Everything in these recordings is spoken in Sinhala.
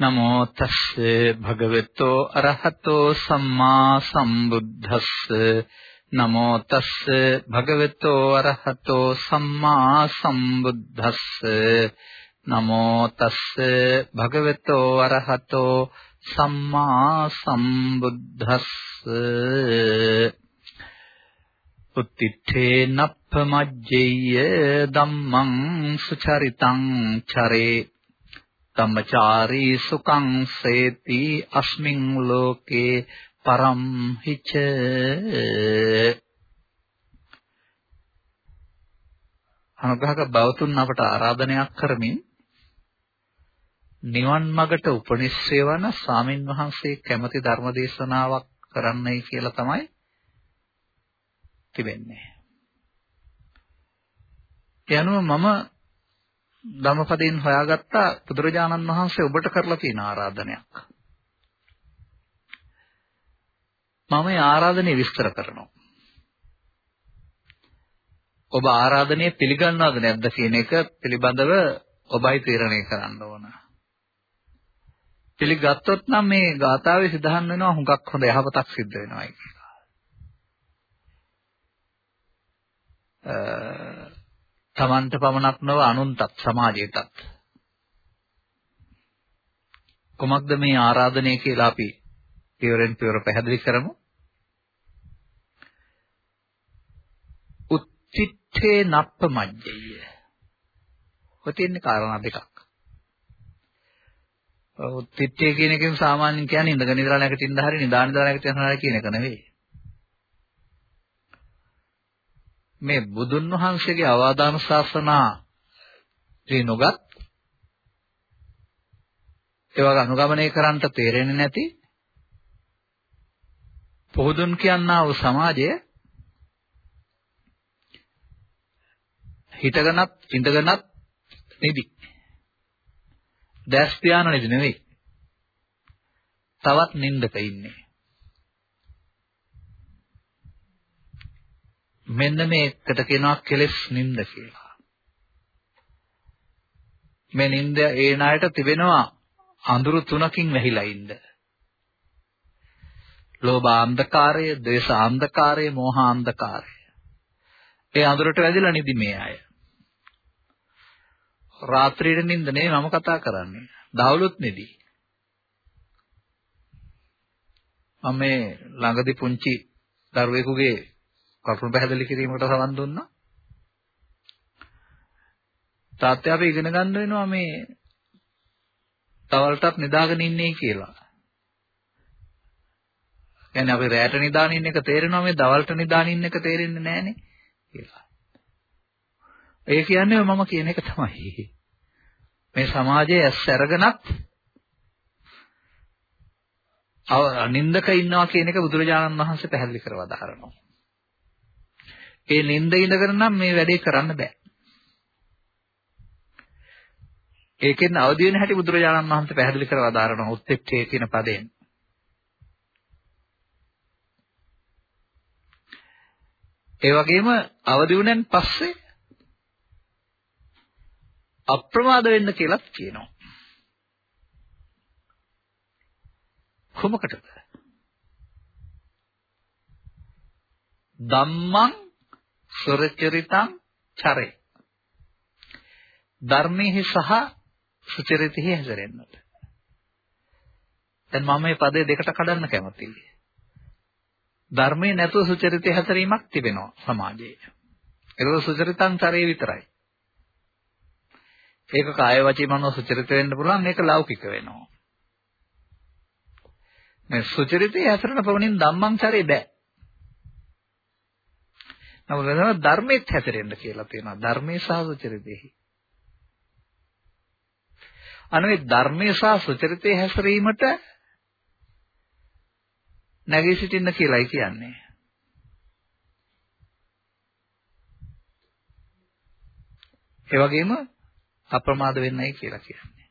නමෝ තස්ස භගවතෝ අරහතෝ සම්මා සම්බුද්දස්ස නමෝ තස්ස භගවතෝ අරහතෝ සම්මා සම්බුද්දස්ස නමෝ තස්ස භගවතෝ අරහතෝ සම්මා සම්බුද්දස්ස උත්තිත්තේ නප්පමජ්ජේය ධම්මං සුචරිතං චරේ ධම්මචාරී සුඛං සේති අස්මින් ලෝකේ පරම් හිච අනුග්‍රහක බවතුන් අපට ආරාධනයක් කරමින් නිවන් මගට උපනිශ්‍රේ වන ස්වාමින් වහන්සේ කැමති ධර්ම දේශනාවක් කරන්නයි කියලා තමයි තිබෙන්නේ. ඒ අනුව මම ධම්මපදයෙන් හොයාගත්ත බුදුරජාණන් වහන්සේ ඔබට කරලා තියෙන ආරාධනයක්. මම මේ ආරාධනය විස්තර කරනවා. ඔබ ආරාධනය පිළිගන්නවද නැද්ද කියන එක පිළිබඳව ඔබයි තීරණය කරන්න ඕන. පිළිගත්තොත් නම් මේ ගාථාවේ සිදහන් වෙනවා හුඟක් හොඳ යහපතක් සිද්ධ වෙනවායි කියලා. තමන්ට පමණක් නොව අනුන්ටත් සමාජයටත්. කොමක්ද මේ ආරාධනය කියලා අපි පියවරෙන් පියවර පැහැදිලි කරමු? උත්තිත්තේ නප්ප මජ්ජය ඔය තියෙන කාරණා දෙකක්. උත්තිත්තේ කියන එකෙන් සාමාන්‍යයෙන් කියන්නේ ඉඳගෙන ඉඳලා නැගිටින්න හරි නිදාන ඉඳලා නැගිටින්න හරි කියන එක නෙවෙයි. මේ බුදුන් වහන්සේගේ අවදාන ශාසනා දී නොගත් ඒවා අනුගමනය කරන්නට තේරෙන්නේ නැති පොහුදුන් කියනා වූ සමාජය හිතගෙනත් ඉඳගෙනත් නිදි. දැස් පියාන නිදි නෙවෙයි. තවත් නින්දක ඉන්නේ. මෙන්න මේ එකට කියනවා කෙලෙස් නිින්ද කියලා. මේ නිින්ද ඒ ණයට තිබෙනවා අඳුරු තුනකින් වැහිලා ඉන්න. ලෝභ අන්ධකාරය, ද්වේෂ අන්ධකාරය, මෝහ අන්ධකාරය. ඒ අඳුරට වැදිලා නිදි මේ අය. රාත්‍රියේ නිින්ද නේ මම කතා කරන්නේ. දහවලුත් නිදි. මම මේ ළඟදී පුංචි දරුවෙකුගේ කරුණු පැහැදිලි කිරීමකට සවන් දුන්නා. තාත්තයා අපි ඉගෙන ගන්න වෙනවා මේ තවලටත් නිදාගෙන ඉන්නේ කියලා. කියන්නේ අපි රැට නිදාගෙන ඉන්න එක තේරෙනවා මේ දවල්ට නිදාගෙන ඉන්න එක තේරෙන්නේ නැහනේ කියලා. ඒ කියන්නේ මම කියන එක තමයි. මේ සමාජයේ ඇස් අරගෙනත් නින්දක ඉන්නවා කියන එක බුදුරජාණන් වහන්සේ පැහැදිලි කරවලා දාරනවා. ඒ නිନ୍ଦ ඉඳගෙන නම් මේ වැඩේ කරන්න බෑ. ඒකෙන් අවදි වෙන හැටි බුදුරජාණන් වහන්සේ පැහැදිලි කරව දාරන උත්පත්තිය කියන පදයෙන්. ඒ වගේම අවදි වුණෙන් පස්සේ අප්‍රමාද වෙන්න කියලාත් කියනවා. කොමකටද? ධම්මං සුරචරිතං චරේ. ධර්මයේ සහ සුචරිතෙහි හැසිරෙන්නට. දැන් මම මේ පදේ දෙකට කඩන්න කැමතියි ධර්මයේ නැතුව සුචරිතේ හැසිරීමක් තිබෙනවා සමාජයේ. ඒක සුචරිතං චරේ විතරයි. ඒක කාය වචී මනෝ සුචරිත වෙන්න පුළුවන් මේක ලෞකික වෙනවා. මේ සුචරිතේ හැසිරෙන පවණින් ධම්මං චරේ බෑ. නමුත් වෙනවා ධර්මෙත් හැතරෙන්න කියලා තියෙනවා. ධර්මයේ සහ සුචරිතෙහි. අනේ ධර්මයේ සහ සුචරිතේ හැසිරීමට නැගී සිටින්න කියලායි කියන්නේ. ඒ වගේම අප්‍රමාද වෙන්නයි කියලා කියන්නේ.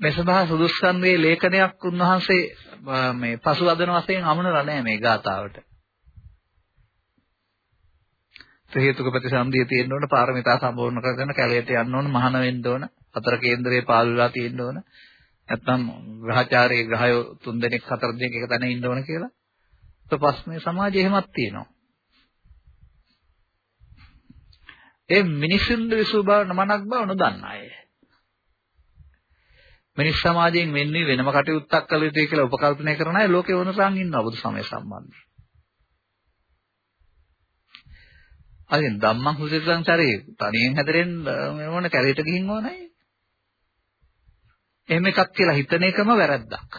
මේ සඳහා සුදුස්සන් වේ ලේඛනයක් උන්වහන්සේ මේ පසුවදන වශයෙන් අමනලා නැහැ මේ ගාතාවට. හේතුක ප්‍රතිසන්දිය තියෙන්න ඕන පාරමිතා සම්පූර්ණ කරගෙන කැලයට යන්න ඕන මහාන වෙන්න ඕන හතර කේන්දරේ පාළුලා තියෙන්න ඕන නැත්නම් ග්‍රහචාරයේ ග්‍රහයෝ තුන් දෙනෙක් හතර දෙනෙක් එක තැන ඉන්න ඕන කියලා. તો පස්මේ සමාජය එහෙමත් තියෙනවා. ඒ මිනිසුන්ගේ විසු බව නමනක් බව නොදන්න අය. මිනිස් සමාජයෙන් වෙන්නේ වෙනම කටයුත්තක් කළ යුතුයි කියලා උපකල්පනය කරන අය ලෝකේ වුණ තරම් ඉන්නවා බුදු සමය සම්බන්ධයෙන්. අයින් ධම්මං හුසිරංචරේ තනියෙන් හැදෙන්න ඕන කැලේට ගිහින් ඕනයි. එහෙම එකක් කියලා හිතන එකම වැරද්දක්.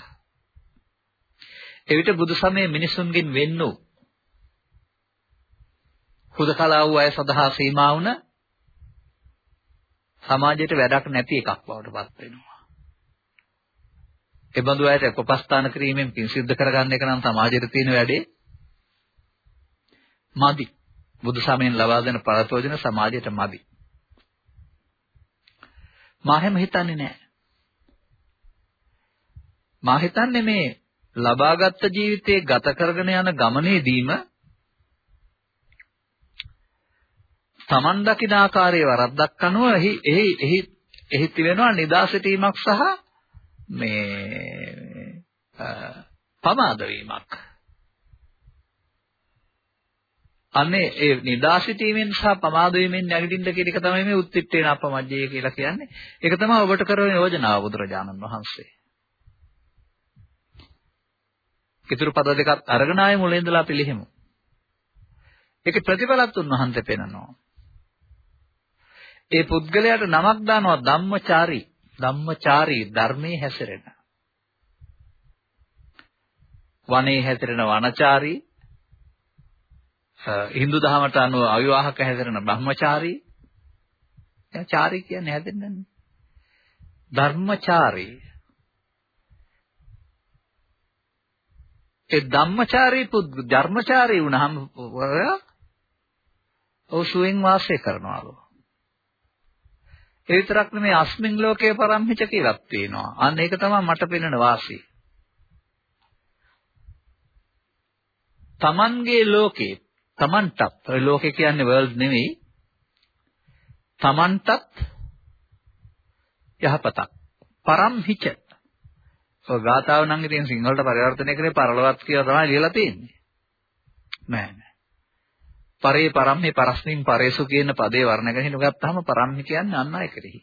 එවිට බුදු සමයේ මිනිසුන්ගෙන් වෙන්නෝ හුදකලා වූ අය සඳහා සීමා වුණ සමාජයට වැඩක් නැති එකක් බවට පත් වෙනවා. ඒ බඳු අයට උපස්ථාන කිරීමෙන් පින් සිද්ධ කරගන්න එක නම් සමාජයට තියෙන වැඩේ මදි. බුදු සමයෙන් ලබා දෙන පරතෝජන සමාජයට මදි. මා හැම හිතන්නේ නැහැ. මා හිතන්නේ මේ ලබාගත් ජීවිතේ ගත කරගෙන යන ගමනේදීම Taman දකින ආකාරයේ වරද්දක් අනුව එහි එහි එහි එහි තිබෙනවා නිදා සිටීමක් සහ මේ පමාද වීමක්. අනේ ඒ නිදා සිටීමෙන් සහ පමාද වීමෙන් නැගිටින්න කියන එක තමයි මේ උත්තිට්ඨේන අපමජ්ජය කියලා කියන්නේ. ඒක තමයි ඔබට කරන යෝජනාව බුදුරජාණන් වහන්සේ. ඉතුරු පද දෙකක් අරගෙන ආයේ මුලින් ඉඳලා පිළිහෙමු. ඒකේ ප්‍රතිඵලත් උන්වහන්සේ පෙන්නනවා. ඒ පුද්ගලයාට නමක් දානවා ධම්මචාරී. ධම්මචාරී ධර්මයේ හැසිරෙන. වනයේ හැසිරෙන වනචාරී. Hindu දහමට අනුව අවිවාහක හැසිරෙන බ්‍රහ්මචාරී. එයා චාරී කියන්නේ හැදෙන්නන්නේ. ධර්මචාරී. ඒ ධම්මචාරී පුද් ධර්මචාරී වුණාම ඔව් සුවෙන් වාසය කරනවාලු. ඒ විතරක් නෙමෙයි අස්මින් ලෝකේ පරම්හිච කියලා තියෙනවා. අන්න ඒක තමයි මට පෙනෙන වාසිය. තමන්ගේ ලෝකේ තමන්ටත් ඔය ලෝකේ කියන්නේ වර්ල්ඩ් නෙමෙයි. තමන්ටත් යහපතක්. පරම්හිච. ඔය ගාතාව නම් ඉතින් සිංහලට පරිවර්තනය කරේ පරලවත් කියලා තමයි ලියලා තියෙන්නේ. නෑ නෑ. පරේ පරම්මේ පරස්මින් පරේසු කියන පදේ වර්ණ ගහිනු ගත්තාම පරම්මි කියන්නේ අන්න අය කෙරෙහි.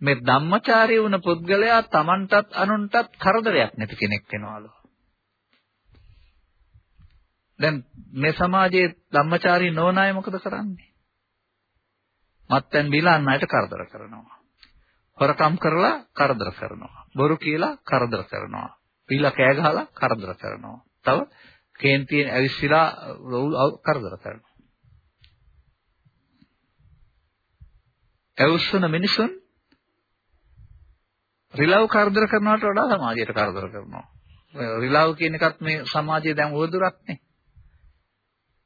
මේ ධම්මචාරී වුණ පුද්ගලයා Tamanටත් අනුන්ටත් කරදරයක් නැති කෙනෙක් වෙනවලු. දැන් මේ සමාජයේ ධම්මචාරී නොවන අය මොකද කරන්නේ? මත්පැන් බීලා අන් අයට කරදර කරනවා. හොරකම් කරලා කරදර කරනවා. බොරු කියලා කරදර කරනවා. පීලා කෑ ගහලා කරදර කරනවා. තව කේන්තියෙන් ඇවිස්සලා කරදර කරනවා. ඇවිස්සන මිනිසුන් රිලව් කරදර කරනවට වඩා සමාජයට කරදර කරනවා. රිලව් කියන එකත් මේ සමාජයේ දැන් උවදුරක් නේ.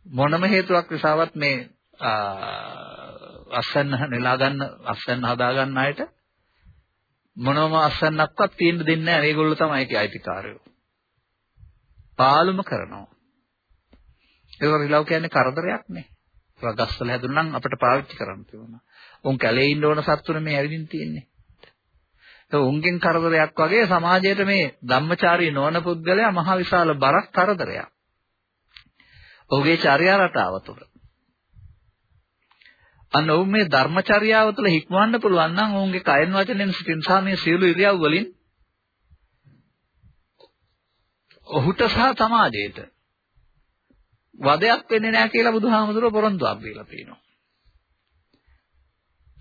මොනම හේතුවක් නිසාවත් මේ අස්සන්න නෙලා ගන්න අස්සන්න හදා ගන්න අයට මොනම අස්සන්නක්වත් තියෙන්න දෙන්නේ නැහැ. මේගොල්ලෝ තමයි ඒකේ අයිතිකාරයෝ. පාලුම කරනවා. ඒක රිලව් කියන්නේ කරදරයක් නේ. ඒක ගස්වල හැදුනනම් අපිට පාවිච්චි කරන්න තිබුණා. උන් කැලේ ඉන්න ඕන සත්තුනේ මේ ඇවිදින් තියෙන්නේ. ඒක උන්ගෙන් කරදරයක් වගේ සමාජයට මේ ධම්මචාරී නොවන පුද්ගලයා මහ විශාල බරක් කරදරයක්. ඔහුගේ චර්යා රටාව තුළ. අන්න ඔවුන් මේ ධර්මචර්යාව තුළ හික්මවන්න පුළුවන් නම් ඔවුන්ගේ කයන් වචනෙන් සිතින් සහ මේ සියලු ඉරියව් වලින් ඔහුට සහ සමාජයට වදයක් වෙන්නේ නැහැ කියලා බුදුහාමුදුරුවෝ පොරොන්දුවක් දීලා තියෙනවා.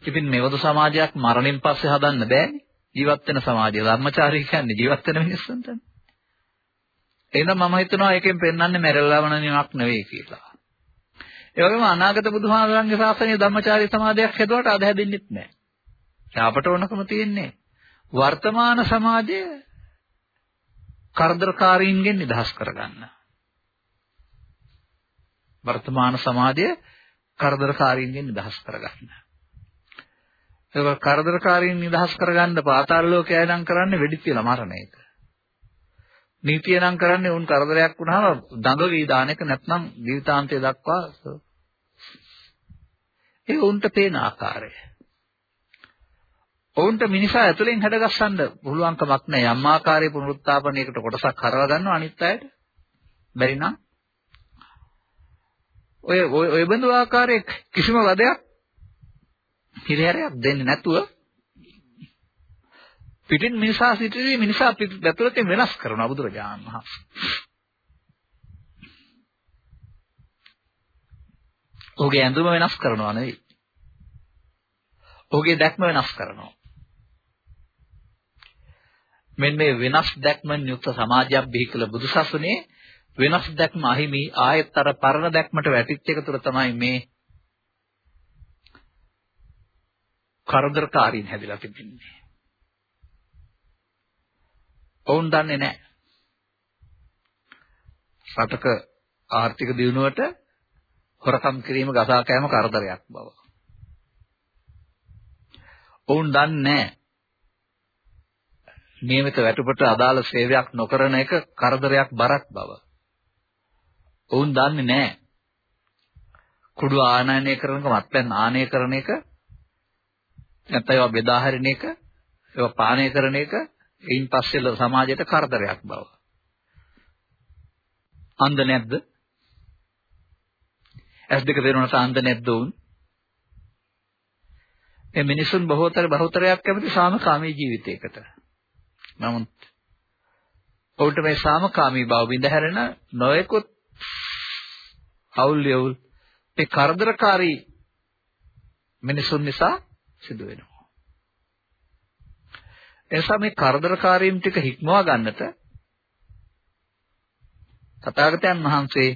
ඉතින් මෙවදු සමාජයක් මරණින් පස්සේ හදන්න බෑනේ. ජීවත් වෙන සමාජය ධර්මචාරී කියන්නේ ජීවත් වෙන මිනිස්සුන්ටනේ. එහෙනම් මම හිතනවා ඒකෙන් පෙන්වන්නේ මැරෙලවන නිමක් නෙවෙයි කියලා. ඒ වගේම අනාගත බුදුහාමරන්ගේ ශාසනය ධම්මචාරී සමාජයක් හදුවට අද හැදෙන්නෙත් නැහැ. අපට ඕනකම තියෙන්නේ වර්තමාන සමාජය කරදරකාරීන්ගෙන් නිදහස් කරගන්න. වර්තමාන සමාජය කරදරකාරීන්ගෙන් නිදහස් කරගන්න. ඒක කරදරකාරීන් නිදහස් කරගන්න පාතාල ලෝකය නම් කරන්නේ වෙඩි තියලා මරණ එක. නීතිය නම් කරන්නේ උන් කරදරයක් වුණාම දඟ වී දාන එක නැත්නම් ජීවිතාන්තය දක්වා ඒ උන්ට පේන ආකාරය. ඔවුන් ඔවුන්ට මිනිසා ඇතුලෙන් හැඩගස්සන්න පුළුවන්කමක් නැහැ. යම් ආකාරයේ පුනරුත්ථාපනයකට කොටසක් හරව ගන්නවා අනිත් අයට. බැරි නම් ඔය ඔය බඳු ආකාරයේ කිසිම වදයක් හිරහැරයක් දෙන්නේ නැතුව පිටින් මිනිසා සිටිනේ මිනිසා ඇතුළතින් වෙනස් කරනවා බුදුරජාණන් වහන්සේ. ඔහුගේ ඇඳුම වෙනස් කරනවා නෙවෙයි. ඔහුගේ දැක්ම වෙනස් කරනවා. මෙන්න මේ වෙනස් දැක්මෙන් යුක්ත සමාජයක් බිහි කළ බුදුසසුනේ වෙනස් දැක්ම අහිමි ආයෙත් අර පරණ දැක්මට වැටිච්ච එක තුර තමයි මේ කරදරකාරීන් හැදිලා තිබෙන්නේ. ඔවුන් දන්නේ නැහැ. රටක ආර්ථික දියුණුවට හොරකම් කිරීම ගසා කෑම කරදරයක් බව. ඔවුන් දන්නේ නැහැ. නියමිත වැටුපට අදාළ සේවයක් නොකරන එක කරදරයක් බරක් බව. ඔවුන් දන්නේ නැහැ. කුඩු ආනයනය කරනක මත්පැන් ආනය කරන එක නැත්නම් ඒවා බෙදා හරින එක ඒවා පානය කරන එක එයින් පස්සේ සමාජයට කරදරයක් බව. අන්ධ නැද්ද? ඇස් දෙක දෙනවට අන්ධ නැද්ද උන්? මේ මිනිසුන් බහුතර බහුතරයක් කැමති සාමකාමී ජීවිතයකට. නමුත් ඔවුන්ට මේ සාමකාමී බව විඳහැරෙන නොයෙකුත් අවුල් යවුල් ඒ කරදරකාරී මිනිසුන් නිසා සිදු වෙනවා. එනිසා මේ කරදරකාරීන් ටික හික්මවා ගන්නට තථාගතයන් වහන්සේ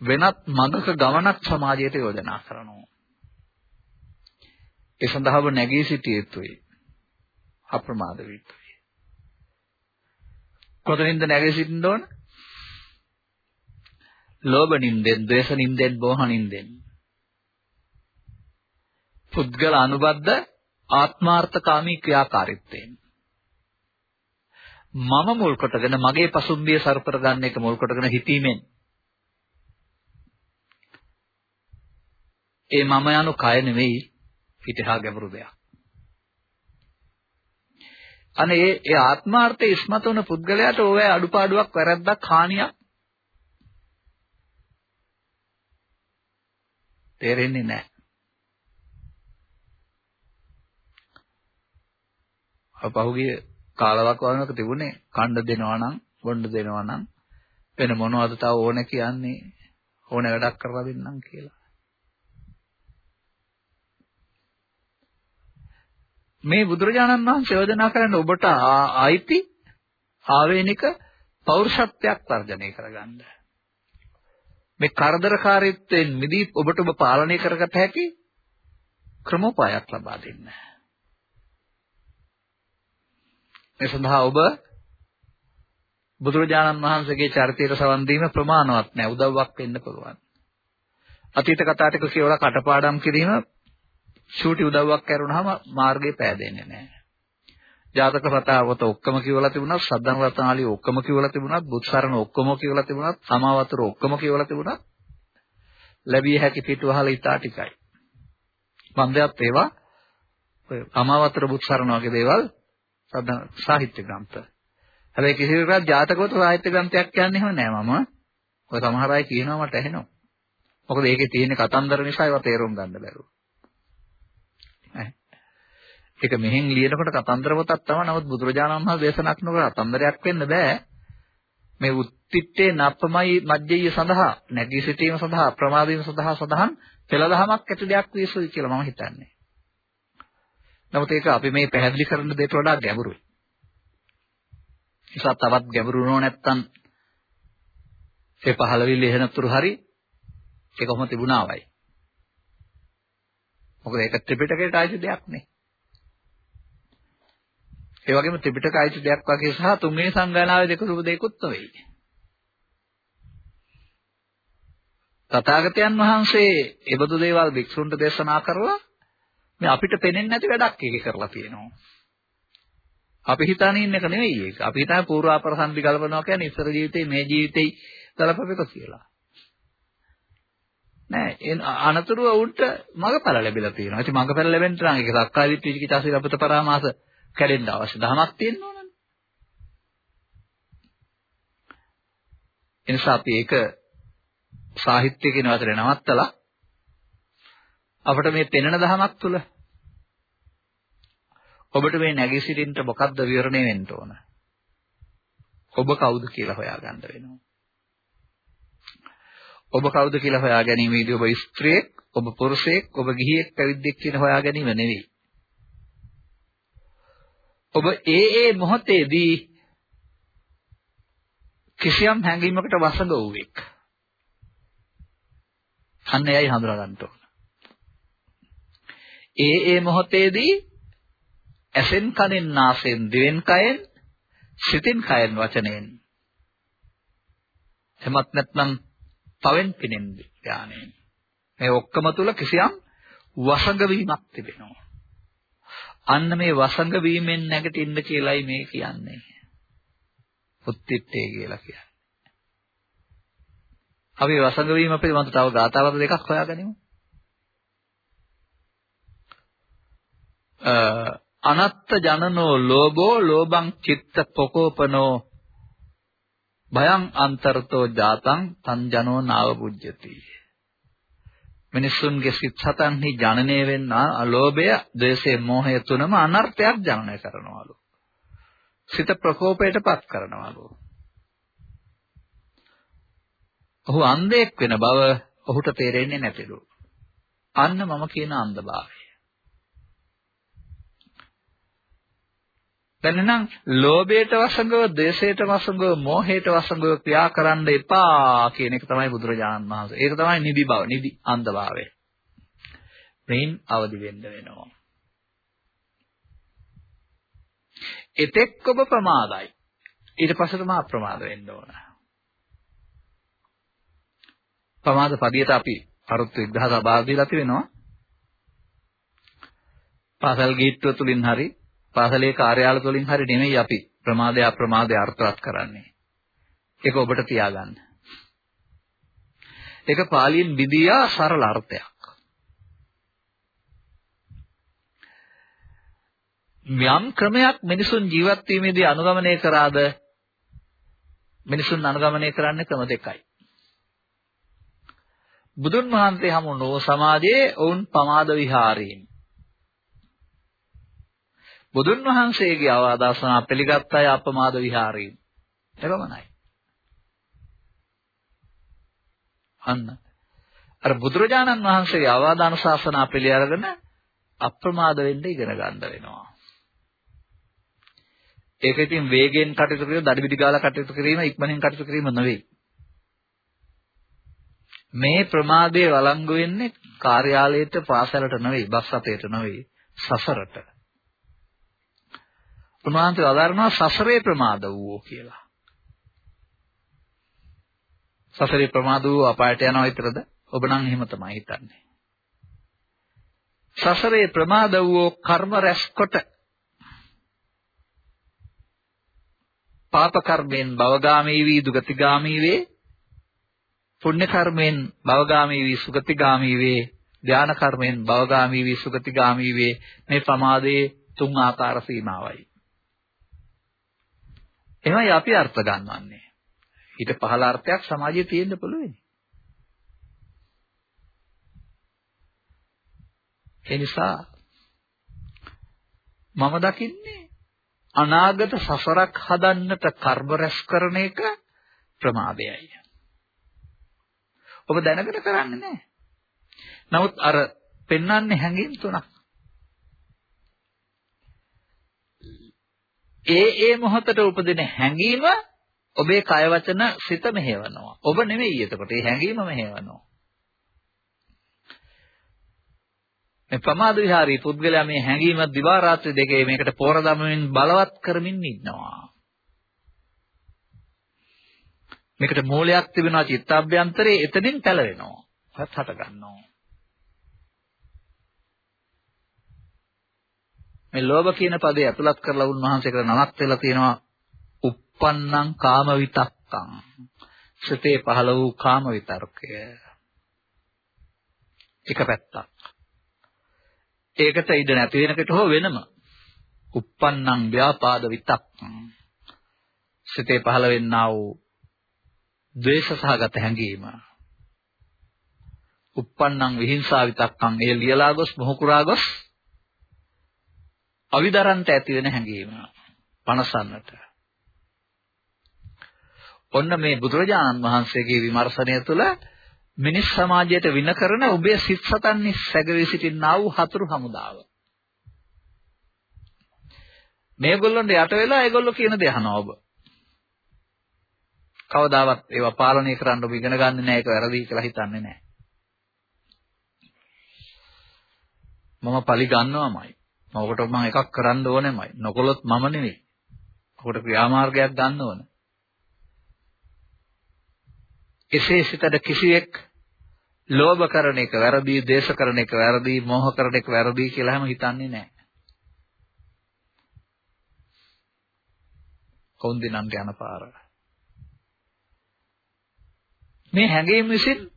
වෙනත් මඟක ගමනක් සමාජයට යෝජනා කරනවා. ඒ සඳහාව නැගී සිටිය යුතුයි. අප්‍රමාද විය යුතුයි. කොතනින්ද නැගී සිටින්න ඕන? ලෝභ නින්දෙන්, ද්වේෂ නින්දෙන්, මෝහ නින්දෙන්. පුද්ගල අනුබද්ධ ආත්මාර්ථකාමී ක්‍රියාකාරීත්වයෙන් මම මුල් කොටගෙන මගේ පසුම්බිය සරපර ගන්න එක මුල් කොටගෙන හිතීමෙන් ඒ මම යනු කය නෙවෙයි පිටහා ගැඹුරු දෙයක්. අනේ ඒ ඒ ආත්මාර්ථය ඉස්මතු වන පුද්ගලයාට ඕවැ අඩුපාඩුවක් වැරද්දක් හානියක් තේරෙන්නේ නැහැ. පහුගිය කාලවක් වරනක තිබුණේ කණ්ඩ දෙනවා නම් බොණ්ඩ දෙනවා නම් වෙන මොනවද තව ඕන කියන්නේ ඕන වැඩක් කරලා දෙන්නම් කියලා. මේ බුදුරජාණන් වහන්සේ යෝජනා කරන්නේ ඔබට ආයිති ආවේනික පෞරුෂත්වයක් වර්ධනය කරගන්න. මේ කරදරකාරීත්වයෙන් මිදී ඔබට ඔබ පාලනය කරගත හැකි ක්‍රමෝපායක් ලබා දෙන්න. මේ සඳහා ඔබ බුදුරජාණන් වහන්සේගේ චරිතයට සවන් දීම ප්‍රමාණවත් නැහැ. උදව්වක් වෙන්න පුළුවන්. අතීත කතා ටික කියවලා කටපාඩම් කිරීම ෂූටි උදව්වක් කරුණාම මාර්ගේ පෑදෙන්නේ නැහැ. ජාතක රතාවත ඔක්කොම කියවලා තිබුණත්, සද්ධාන රත්නාලිය ඔක්කොම කියවලා තිබුණත්, බුත්සරණ ඔක්කොම කියවලා තිබුණත්, සමාවතර ඔක්කොම කියවලා තිබුණත් ලැබිය හැකි පිටුවහල ඊටා ටිකයි. මන්දයත් ඒවා ඔය අමාවතර බුත්සරණ වගේ දේවල් සාහිත්‍ය ග්‍රන්ථ. හැබැයි කිසි විදිහකට ජාතකවල සාහිත්‍ය ග්‍රන්ථයක් කියන්නේ එහෙම නෑ මම. ඔය සමහර අය කියනවා මට ඇහෙනවා. මොකද ඒකේ තියෙන කතන්දර නිසා ඒවා තේරුම් ගන්න බැරුව. ඒක මෙහෙන් ලියනකොට කතන්දර පොතක් තමයි. නමුත් බුදුරජාණන් වහන්සේ දේශනා කරනකොට කතන්දරයක් වෙන්න බෑ. මේ උත්තිත්තේ නප්පමයි මජ්ජය සඳහා නැගී සිටීම සඳහා ප්‍රමාද වීම සඳහා සඳහන් පෙළ දහමක් ඇති දෙයක් විශ්වයි කියලා මම හිතන්නේ. නමුත් ඒක අපි මේ පැහැදිලි කරන දෙයට වඩා ගැඹුරුයි. නිසා තවත් ගැඹුරු නෝ නැත්තම් ඒ 15 විල් එහෙනතුරු හරි ඒක කොහොම තිබුණාවයි. මොකද ඒක ත්‍රිපිටකයට ආයිති දෙයක් නේ. ඒ වගේම ත්‍රිපිටක ආයිති දෙයක් වගේ සහ තුන්වෙනි සංගායනාවේ දෙක රූප දෙකුත් වෙයි. තථාගතයන් වහන්සේ ඒබඳු දේවල් වික්ෂුන්ට දේශනා කරලා මේ අපිට පේන්නේ නැති වැඩක් ඒකේ කරලා තියෙනවා. අපි හිතාන ඉන්න එක නෙවෙයි ඒක. අපි හිතන්නේ පූර්වාපර සම්පි ගලපනවා කියන්නේ ඉස්සර ජීවිතේ මේ ජීවිතේ ගලපපෙක කියලා. නෑ අනතුරුව උන්ට මගපල ලැබිලා තියෙනවා. ඉතින් මගපල ලැබෙන්න නම් ඒක සක්කාය දිට්ඨි විචිකිච්ඡාසී අපත පරාමාස කැඩෙන්න අවශ්‍ය ධමයක් තියෙන්න ඕනනේ. එනිසා අපි ඒක සාහිත්‍ය කියන වචනේ නවත්තලා අපිට මේ පෙනෙන ධමයක් තුල ඔබට මේ නැගී සිටින්න මොකද්ද විවරණය වෙන්න ඕන? ඔබ කවුද කියලා හොයාගන්න වෙනවා. ඔබ කවුද කියලා හොයා ගැනීමේදී ඔබ ස්ත්‍රියෙක්, ඔබ පුරුෂයෙක්, ඔබ ගිහියෙක්, පැවිද්දෙක් කියන හොයා ගැනීම නෙවෙයි. ඔබ ඒ ඒ මොහොතේදී කිසියම් හැඟීමකට වසඟ වූවෙක්. අන්න එයයි හඳුනා ගන්න ඕන. ඒ ඒ මොහොතේදී ඇසෙන් කනෙන් නාසයෙන් දිවෙන් කයෙන් සිතින් කයෙන් වචනයෙන්. එමත් නැත්නම් පවෙන් පිනෙන් ඥානයෙන්. මේ ඔක්කොම තුල කිසියම් වසඟ වීමක් තිබෙනවා. අන්න මේ වසඟ වීමෙන් නැගිටින්න කියලයි මේ කියන්නේ. උත්තිත්තේ කියලා කියන්නේ. අපි වසඟ වීම පිළිබඳව තව ගාතාවක් දෙකක් හොයාගනිමු. අනත්ත ජනනෝ ලෝභෝ ලෝභං චිත්ත පොකෝපනෝ භයං අන්තරතෝ ජාතං තං ජනෝ නාව පුජ්ජති මිනිසුන්ගේ සිත් සතන්හි ජනනය වෙන්නා අලෝභය, ද්වේෂය, මෝහය තුනම අනර්ථයක් ජනනය කරනවලු. සිත ප්‍රකෝපයටපත් කරනවලු. ඔහු අන්ධයෙක් වෙන බව ඔහුට තේරෙන්නේ නැතිලු. අන්න මම කියන අන්ධභාවය. දැන් ලෝභයට වසඟව, ද්වේෂයට වසඟව, මෝහයට වසඟව ක්‍රියා කරන්න එපා කියන එක තමයි බුදුරජාණන් වහන්සේ. ඒක තමයි නිදි බව, නිදි අන්ධභාවය. මේන් අවදි වෙන්න වෙනවා. එතෙක් ඔබ ප්‍රමාදයි. ඊට පස්සේ තමයි අප්‍රමාද වෙන්න ඕන. ප්‍රමාද පදියට අපි අරුත් 1000 බාර දීලා තිබෙනවා. පාසල් ගීත්ව තුලින් හරි පාසලේ කාර්යාල වලින් හරි නෙමෙයි අපි ප්‍රමාදය අප්‍රමාදය අර්ථවත් කරන්නේ. ඒක ඔබට තියාගන්න. ඒක පාලියෙන් විදියා සරල අර්ථයක්. යම් ක්‍රමයක් මිනිසුන් ජීවත් වීමේදී අනුගමනය කරාද මිනිසුන් අනුගමනය කරන්නේ ක්‍රම දෙකයි. බුදුන් වහන්සේ හමු නෝ සමාජයේ ඔවුන් පමාද විහාරීන් බුදුන් වහන්සේගේ අවදාසනා පිළිගත් අය අපමාද විහාරයෙන්. එපමණයි. අන්න. අර බුදුරජාණන් වහන්සේගේ අවදාන ශාසනා පිළි අරගෙන අප්‍රමාද වෙන්න ඉගෙන ගන්න වෙනවා. ඒක ඉතින් වේගයෙන් කටයුතු කිරීම, දඩිබිඩි ගාලා කටයුතු කිරීම, ඉක්මනින් කටයුතු කිරීම නෙවෙයි. මේ ප්‍රමාදයේ වළංගු වෙන්නේ කාර්යාලයට, පාසලට නෙවෙයි, බස් රථයට නෙවෙයි, සසරට. උන්වහන්සේ වදාරනවා සසරේ ප්‍රමාද වූ කියලා. සසරේ ප්‍රමාද වූ අපායට යනවා විතරද? ඔබ නම් එහෙම තමයි හිතන්නේ. සසරේ ප්‍රමාද වූ කර්ම රැස්කොට පාප කර්මෙන් භවගාමී වී දුගතිගාමී වේ පුණ්‍ය කර්මෙන් භවගාමී වී සුගතිගාමී වේ ධාන කර්මෙන් භවගාමී වී සුගතිගාමී වේ මේ ප්‍රමාදයේ තුන් ආකාර සීමාවයි එහෙමයි අපි අර්ථ ගන්නවන්නේ. ඊට පහළ අර්ථයක් සමාජයේ තියෙන්න පුළුවන්. ඒ නිසා මම දකින්නේ අනාගත සසරක් හදන්නට කර්ම රැස් කරන එක ප්‍රමාදයයි. ඔබ දැනගෙන කරන්නේ නැහැ. නමුත් අර පෙන්වන්නේ හැඟීම් තුනක්. ඒ ඒ මොහොතට උපදින හැඟීම ඔබේ කය වචන සිත මෙහෙවනවා. ඔබ නෙමෙයි එතකොට. ඒ හැඟීම මෙහෙවනවා. මේ ප්‍රමාද විහාරී පුද්ගලයා මේ හැඟීම දිවා රාත්‍රී දෙකේ මේකට පෝර දමමින් බලවත් කරමින් ඉන්නවා. මේකට මූලයක් තිබෙනවා චිත්තාභ්‍යන්තරේ එතනින් පැලවෙනවා. හත් හට ගන්නවා. මේ ලෝභ කියන පදේ ඇතුළත් කරලා උන්වහන්සේකට නමක් වෙලා තියෙනවා uppannam kama vitakkam. සිතේ පහළ වූ කාම විතර්කය. එක පැත්තක්. ඒකට ඉඩ නැති වෙනකට හෝ වෙනම uppannam ව්‍යාපාද විතක්කං සිතේ පහළ වෙන්නා වූ ද්වේෂ සහගත හැඟීම. uppannam විහිංසා විතක්කං එය ලියලා ගොස් මොහුකුරා ගොස් අවිදරන්ට ඇති වෙන හැඟීම පනසන්නට ඔන්න මේ බුදුරජාණන් වහන්සේගේ විමර්ශනය තුළ මිනිස් සමාජයට වින කරන ඔබේ සිත් සතන්නේ සැගවී සිටිනා වූ හතුරු හමුදාව. මේගොල්ලන්ට යට වෙලා ඒගොල්ලෝ කියන දේ අහනවා ඔබ. කවදාවත් ඒවා පාලනය කරන්න ඔබ ඉගෙන ගන්නේ නැහැ ඒක වැරදි කියලා හිතන්නේ නැහැ. මම පලි ගන්නවමයි. මොකට මම එකක් කරන්න ඕනෙමයි. නොකොලොත් මම නෙවෙයි. ඔකට ක්‍රියාමාර්ගයක් ගන්න ඕන. එසේ සිතට කිසියෙක් ලෝභ කරන එක වැරදි, දේශ කරන එක වැරදි, මෝහ කරන එක වැරදි කියලා හැම හිතන්නේ නැහැ. කවුන් දිනන්ට යන පාර. මේ හැඟීම් විසින්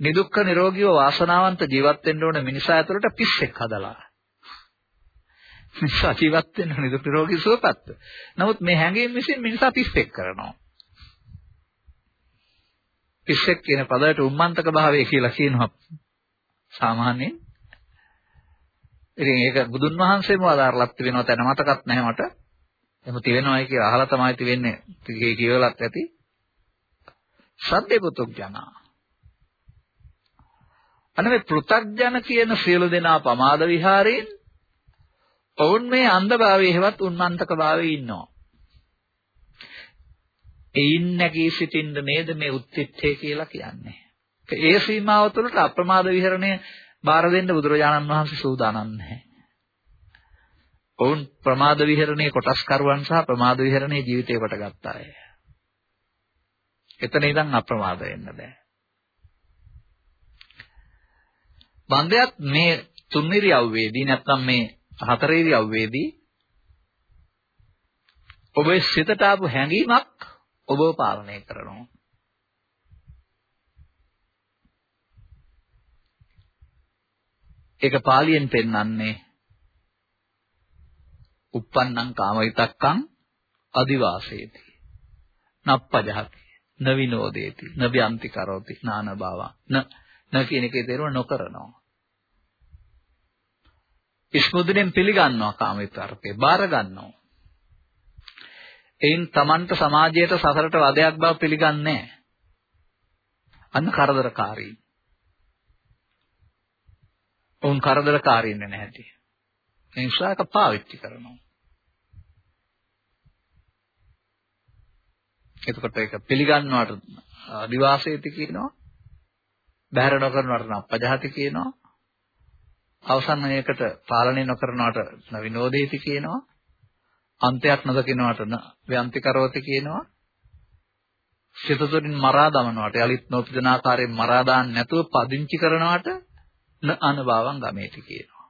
නිදුක්ඛ නිරෝගීව වාසනාවන්ත ජීවත් වෙන්න ඕන මිනිසා ඇතුළට පිස්සෙක් හදලා. මිනිසා ජීවත් වෙන්න නිදුක් නිරෝගී සුවපත්. නමුත් මේ හැඟීම් විසින් මිනිසා පිස්සෙක් කරනවා. පිස්සෙක් කියන පදයට උම්මන්තක භාවය කියලා කියනවා සාමාන්‍යයෙන්. ඉතින් ඒක බුදුන් වහන්සේම වදාරලත් වෙනවා තැන මතකත් නැහැ මට. එහෙම තියෙනවායි කියලා අහලා තමයි තියෙන්නේ. ටිකේ කියවලත් ඇති. සද්දේ පුතුක් ජනා. අනේ පෘ탁ජන කියන සියලු දෙනා පමාද විහාරයෙන් ඔවුන් මේ අන්ධභාවයේ හැවත් උන්මන්තක භාවයේ ඉන්නවා. එයින් නැගී සිටින්න නේද මේ උත්තිත්තේ කියලා කියන්නේ. ඒ සීමාව තුළට අප්‍රමාද විහරණය බාර දෙන්න බුදුරජාණන් වහන්සේ සූදානම් නැහැ. ඔවුන් ප්‍රමාද විහරණයේ කොටස් කරුවන් සහ ප්‍රමාද විහරණයේ ජීවිතේ කොට ගත්ත අය. එතන ඉඳන් අප්‍රමාද වෙන්න බෑ. බන්දයත් මේ තුන්වෙනි අවවේදී නැත්නම් මේ හතරවෙනි අවවේදී ඔබේ සිතට ආපු හැඟීමක් ඔබව පාලනය කරනවා. ඒක පාලියෙන් පෙන්වන්නේ uppannam කාමවිතක්කං අදිවාසේති. නප්පජහති. නවිනෝදේති. නබ්‍යන්ති කරෝති. නාන භාව. න න කියන එකේ තේරුම නොකරනවා. ඉස්මුදුනෙන් පිළිගන්නවා කාමවිතර්කේ. බාර ගන්නවා. එයින් Tamanට සමාජයට සසරට වදයක් බව පිළිගන්නේ අන්න කරදරකාරී. උන් කරදරකාරීන්නේ නැහැටි. ඒ නිසා ඒක පාවිච්චි කරනවා. එතකොට ඒක පිළිගන්නවට දිවාසේති කියනවා. බහැර නොකරනවට අපජහති කියනවා. අවසන් මේකට පාලනය නොකරනවට විනෝදේති කියනවා. අන්තයක් නොදකින්නවට ව්‍යන්ති කරවති කියනවා. සිතතුලින් මරා දමනවට යලිත් නොපිදන ආකාරයෙන් මරා දාන්න නැතුව පදිංචි කරනවට න අනභවං ගමේති කියනවා.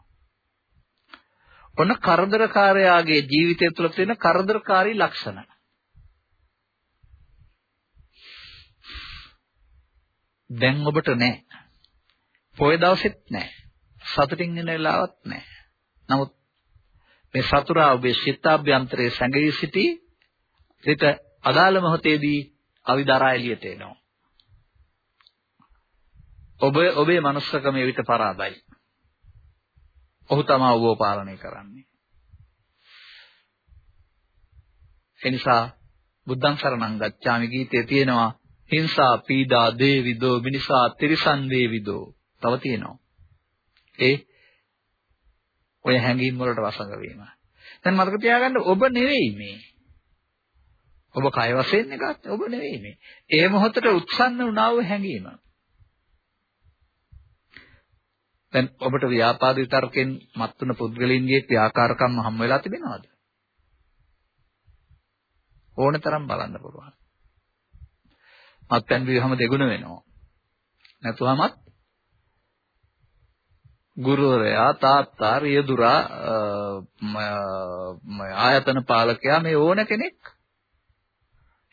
ඔන්න කරදරකාරයාගේ ජීවිතය තුළ තියෙන කරදරකාරී ලක්ෂණ. දැන් ඔබට නැහැ. පොය දවසෙත් නැහැ. සතුටින් ඉන්න වෙලාවක් නැහැ. නමුත් මේ සතුරා ඔබේ චිත්තාභ්‍යන්තරයේ සැඟවී සිටි සිට අදාළ මොහොතේදී අවිදරා එළියට එනවා. ඔබ ඔබේ මනුස්සකමේ විත පරාදයි. ඔහු තමයි ඔබව පාලනය කරන්නේ. එනිසා බුද්ධං සරණං ගච්ඡාමි ගීතයේ තියෙනවා හිංසා පීඩා දේවිදෝ මිනිසා තිරිසන් දේවිදෝ තව තියෙනවා. ඒ ඔය හැඟීම් වලට වසඟ වීම. දැන් මතක තියාගන්න ඔබ නෙවෙයි මේ. ඔබ කය වශයෙන් එකත් ඔබ නෙවෙයි මේ. ඒ මොහොතට උත්සන්න වුණා වූ හැඟීම. දැන් ඔබට ව්‍යාපාද විතර්කෙන් මත්තුන පුද්ගලයන්ගේ ක්‍රියාකාරකම් හම් වෙලා තිබෙනවද? ඕනතරම් බලන්න පුළුවන්. මත්පැන් බීවහම දෙගුණ වෙනවා. නැතුවමත් ගුරුවරයා තාත්තා රියදුරා ආයතන පාලකයා මේ ඕන කෙනෙක්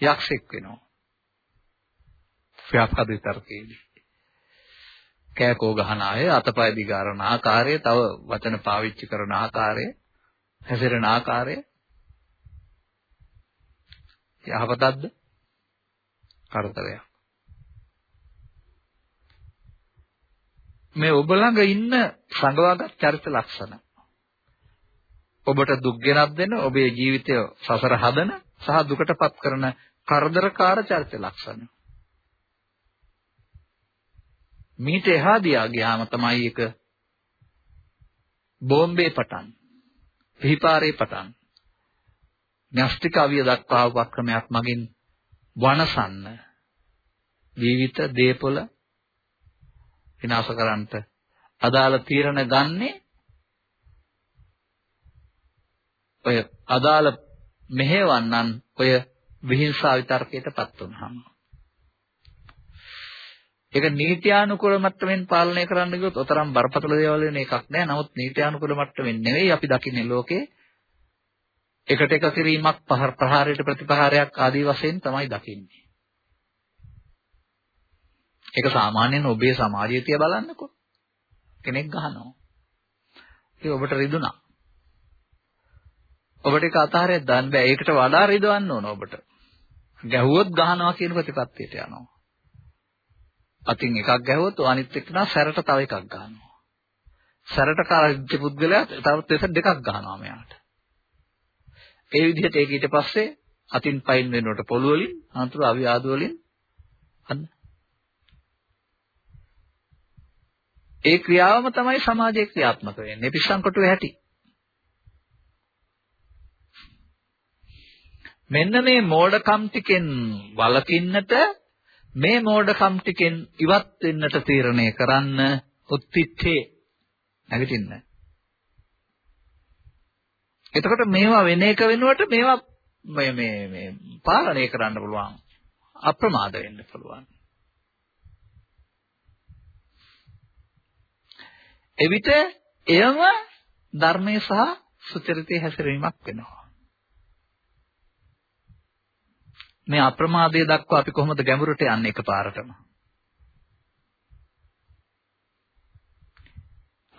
යක්ෂෙක් වෙනවා. ව්‍යාපාද විතර්කයේදී. කෑකෝ ගහන අය, අතපය දිගාරන ආකාරය, තව වචන පාවිච්චි කරන ආකාරය, හැසිරෙන ආකාරය යහපතක්ද? කරදරයක්. මේ ඔබ ළඟ ඉන්න සංගවාගත් චරිත ලක්ෂණ. ඔබට දුක් ගෙනත් දෙන, ඔබේ ජීවිතය සසර හදන සහ දුකටපත් කරන කරදරකාර චරිත ලක්ෂණ. මීට එහා දියා ගියාම තමයි එක බෝම්බේ පටන් පිහිපාරේ පටන් න්‍යෂ්ටික අවිය දක්වා උපක්‍රමයක් මගින් වනසන්න ජීවිත දේපොළ විනාශ කරන්නට අදාළ තීරණ ගන්නේ ඔය අදාළ මෙහෙවන්නන් ඔය විහිංසාව විතර්කයටපත් වුනහම ඒක නීත්‍යානුකූල මට්ටමින් පාලනය කරන්න ගියොත් ඔතරම් බරපතල දේවල් වෙන එකක් නෑ. නමුත් නීත්‍යානුකූල මට්ටමින් නෙවෙයි අපි දකින්නේ ලෝකේ එකට එක කිරීමක් ප්‍රහාරයට ප්‍රතිපහාරයක් ආදී වශයෙන් තමයි දකින්නේ. ඒක සාමාන්‍යයෙන් ඔබේ සමාජයේ තිය බලන්නකෝ. කෙනෙක් ගහනවා. ඒක ඔබට රිදුනා. ඔබට ඒක අතහරියක් දාන්න බෑ. ඒකට වඩා රිදවන්න ඕන ඔබට. ගැහුවොත් ගහනවා කියන ප්‍රතිපත්තියට යනවා. අතින් එකක් ගැහුවොත් අනිත් එක්කන සැරට තව එකක් ගන්නවා. සැරට කාර්ය පුද්ගලයා තවත් දෙස දෙකක් ගන්නවා මෙයාට. ඒ විදිහට ඒක ඊට පස්සේ අතින් පයින් වෙනකොට පොළු වලින් අනතුරු අවි ආදු වලින් අන්න ඒ ක්‍රියාවම තමයි සමාජයේ ක්‍රියාත්මක වෙන්නේ පිස්සන් කොටුවේ හැටි මෙන්න මේ මෝඩකම් ටිකෙන් වළකින්නට මේ මෝඩකම් ටිකෙන් ඉවත් වෙන්නට තීරණය කරන්න උත්තිත්තේ නැගිටින්න එතකොට මේවා වෙන එක වෙනුවට මේවා මේ මේ මේ පාලනය කරන්න පුළුවන්. අප්‍රමාද වෙන්න පුළුවන්. එවිට එයම ධර්මයේ සහ සුචරිතයේ හැසිරීමක් වෙනවා. මේ අප්‍රමාදයේ දක්වා අපි කොහොමද ගැඹුරට යන්නේ එකපාරටම?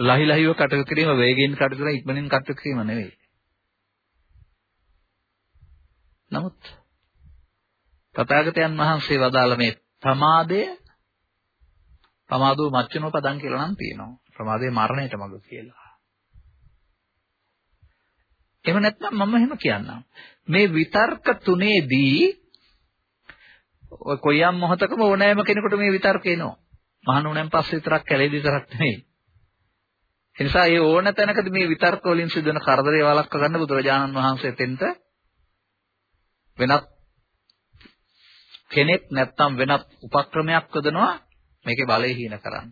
ලහි ලහිව කටයුතු කිරීම වේගයෙන් කටයුතු කරන ඉක්මනින් කටයුතු කිරීම නෙවෙයි. නමුත් තථාගතයන් වහන්සේ වදාළ මේ ප්‍රමාදය ප්‍රමාදෝ මච්චනෝ පදං කියලා නම් තියෙනවා. ප්‍රමාදේ මරණයට මඟ කියලා. එහෙම නැත්නම් මම එහෙම කියන්නම්. මේ විතර්ක තුනේදී ඔය කොයියම් මොහතකම ඕනෑම කෙනෙකුට මේ විතර්ක එනවා. මහණුණෙන් පස්සේ විතරක් කැලේ විතරක් නෙවෙයි. ඒ නිසා මේ ඕන තැනකදී මේ විතර්ක වලින් සිදුවන කරදරේ වළක්ව ගන්න බුදුරජාණන් වහන්සේ තෙන්ට වෙනත් කෙනෙක් නැත්තම් වෙනත් උපක්‍රමයක් යොදනවා මේකේ බලය හීන කරන්න.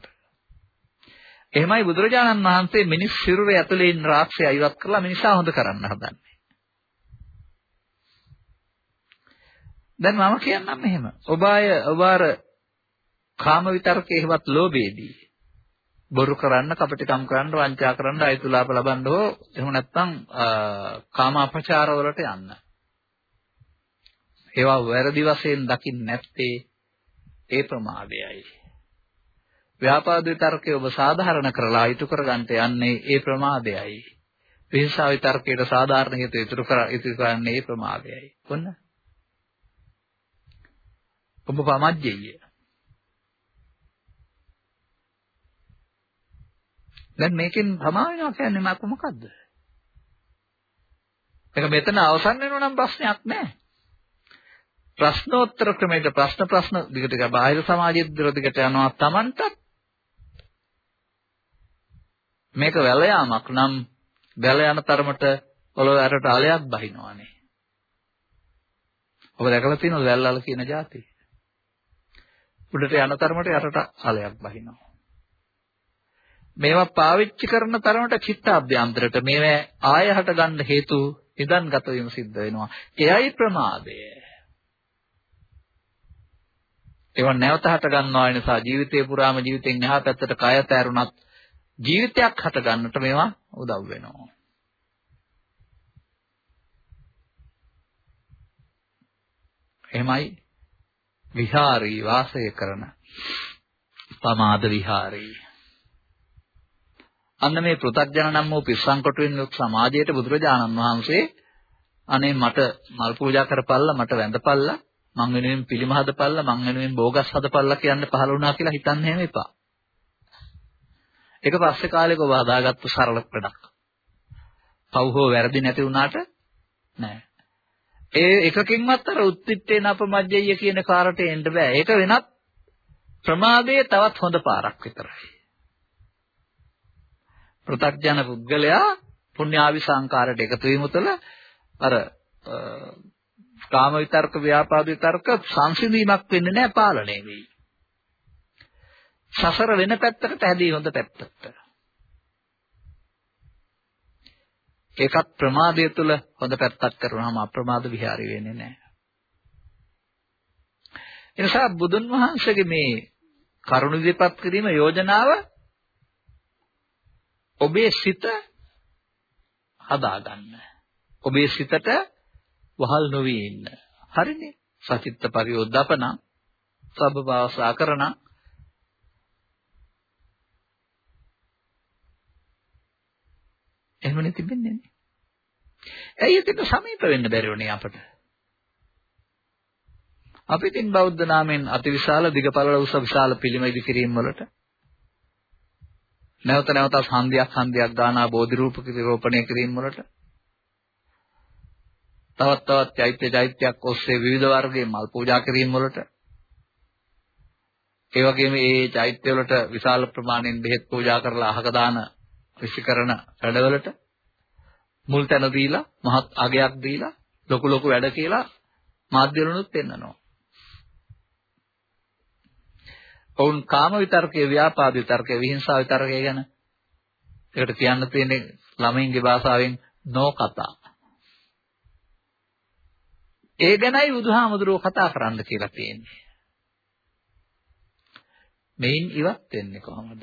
එහෙමයි බුදුරජාණන් වහන්සේ මිනිස් සිරුරේ ඇතුලේ ඉන්න රාක්ෂය ඉවත් කරලා මිනිසා හොඳ කරන්න හදන්නේ. දැන් මම කියන්නම් මෙහෙම. ඔබ අය ඔබ අර කාම විතරකේ හෙවත් ලෝභයේදී බොරු කරන්න, කපටිකම් කරන්න, වංචා කරන්න, අයතුලාප ලබන්න හෝ එහෙම නැත්නම් කාම අපචාර වලට යන්න. ඒවා වැරදි වශයෙන් දකින්න නැත්තේ ඒ ප්‍රමාදයයි. ව්‍යාපාද විතර්කය ඔබ සාධාරණ කරලා ඉටු කරගන්නට යන්නේ ඒ ප්‍රමාදයයි. විහිංසාව විතර්කයට සාධාරණ හේතු ඉතුරු කර ඉතුරු කරන්නේ ඒ ප්‍රමාදයයි. කොන්න? ඔබ පමජ්ජෙය. දැන් මේකෙන් ප්‍රමා වෙනවා කියන්නේ මාක මොකද්ද? ඒක මෙතන අවසන් වෙනවා නම් ප්‍රශ්නයක් නැහැ. ප්‍රශ්නෝත්තර ක්‍රමයක ප්‍රශ්න ප්‍රශ්න දිගට ගා බාහිර සමාජයේ දිගට යනවා Tamanටත් මේක වැල යාමක් නම් වැල යන තරමට පොළොව ඇරට අලයක් බහිනවානේ. ඔබ දැකලා තියෙනවද වැල්ලාල කියන જાතිය? උඩට යන තරමට යටට අලයක් බහිනවා. මේවා පාවිච්චි කරන තරමට චිත්තාභ්‍යන්තරට මේවා ආය හට ගන්න හේතු නිදන්ගත වීම සිද්ධ වෙනවා. එයයි ප්‍රමාදය. ඒවා නැවත හට ගන්නවා නිසා ජීවිතේ පුරාම ජීවිතෙන් එහා පැත්තට කය තැරුණත් ජීවිතයක් හට ගන්නට මේවා උදව් වෙනවා. එහෙමයි විහාරී වාසය කරන පමාද විහාරේ අන්න මේ පෘථග්ජන නම් වූ පිස්සන් කොටුවෙන් යුක් සමාජයට බුදුරජාණන් වහන්සේ අනේ මට මල් පූජා කරපල්ලා මට වැඳපල්ලා මං වෙනුවෙන් පිළිම හදපල්ලා මං වෙනුවෙන් බෝගස් හදපල්ලා කියන්න පහළ වුණා කියලා හිතන්න හැම එපා. ඒක පස්සේ කාලෙක ඔබ හදාගත්තු සරල වැඩක්. පව් හෝ වැරදි නැති වුණාට නෑ. ඒ එකකින්වත් අර උත්තිත්තේන අපමජ්ජය කියන කාරට එන්න බෑ. ඒක වෙනත් ප්‍රමාදයේ තවත් හොඳ පාරක් විතරයි. පෘථග්ජන පුද්ගලයා පුණ්‍යාවි සංකාරයට එකතු වීම තුළ අර කාම විතර්ක ව්‍යාපාද විතර්ක සංසිඳීමක් වෙන්නේ නැහැ පාලනය වෙයි. සසර වෙන පැත්තකට හැදී හොඳ පැත්තකට. ඒකත් ප්‍රමාදය තුළ හොඳ පැත්තක් කරනවාම අප්‍රමාද විහාරي වෙන්නේ නැහැ. එනිසා බුදුන් වහන්සේගේ මේ කරුණ ඉදිරිපත් කිරීම යෝජනාව ඔබේ සිත හදාගන්න. ඔබේ සිතට වහල් නොවී ඉන්න. හරිනේ? සචිත්ත පරියෝද්දපන සබ්බවාසා කරන එහෙමනේ තිබෙන්නේ නේ. ඇයි ඒක සමීප වෙන්න බැරි වුණේ අපට? අපි තින් බෞද්ධ නාමයෙන් අතිවිශාල දිගපළල උස විශාල පිළිම ඉදි කිරීම වලට නැවත නැවතත් හන්දියක් හන්දියක් ගානා බෝධි රූප රෝපණය කිරීම වලට තවත් තවත් චෛත්‍ය චෛත්‍යයක් ඔස්සේ විවිධ වර්ගයේ මල් පූජා කිරීම වලට ඒ වගේම මේ චෛත්‍ය වලට විශාල ප්‍රමාණයෙන් බෙහෙත් පූජා කරලා අහක දාන විශ්කරණ වැඩවලට මුල් තැන දීලා මහත් අගයක් දීලා ලොකු ලොකු වැඩ කියලා මාධ්‍ය වලුත් පෙන්නනවා. ඔවුන් කාම විතර්කයේ ව්‍යාපාද විතර්කයේ විහිංසාව විතර්කයේ ගැන ඒකට කියන්න තියෙන්නේ ළමයින්ගේ භාෂාවෙන් නෝ කතා. ඒ ගැනයි බුදුහාමුදුරුවෝ කතා කරන්න කියලා තියෙන්නේ. මෙයින් ඉවත් වෙන්නේ කොහොමද?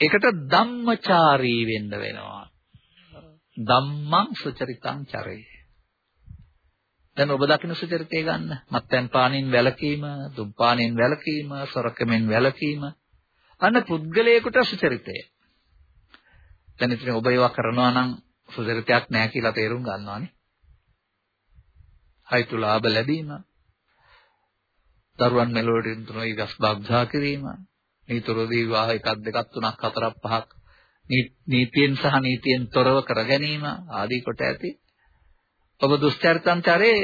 ඒකට ධම්මචාරී වෙන්න වෙනවා. ධම්මං සුචරිතං චරේ. දැන් ඔබ දකින්න සුචරිතය ගන්න. මත්යන් පානින් වැළකීම, දුම්පානින් වැළකීම, සොරකමෙන් වැළකීම. අන්න පුද්ගලයෙකුට සුචරිතය. දැන් ඉතින් ඔබ ඒවා කරනවා නම් සුචරිතයක් නැහැ කියලා තේරුම් ගන්නවානේ. හයිතු ලාභ ලැබීම, දරුවන් මෙලොවට තුනයි ගස් බග්සා කිරීම, නීතරෝදී විවාහ එකක් දෙකක් තුනක් හතරක් පහක් නීතියෙන් සහ නීතියෙන් තොරව කර ගැනීම ආදී කොට ඇති. ඔබ දුස්චරිතංචරේ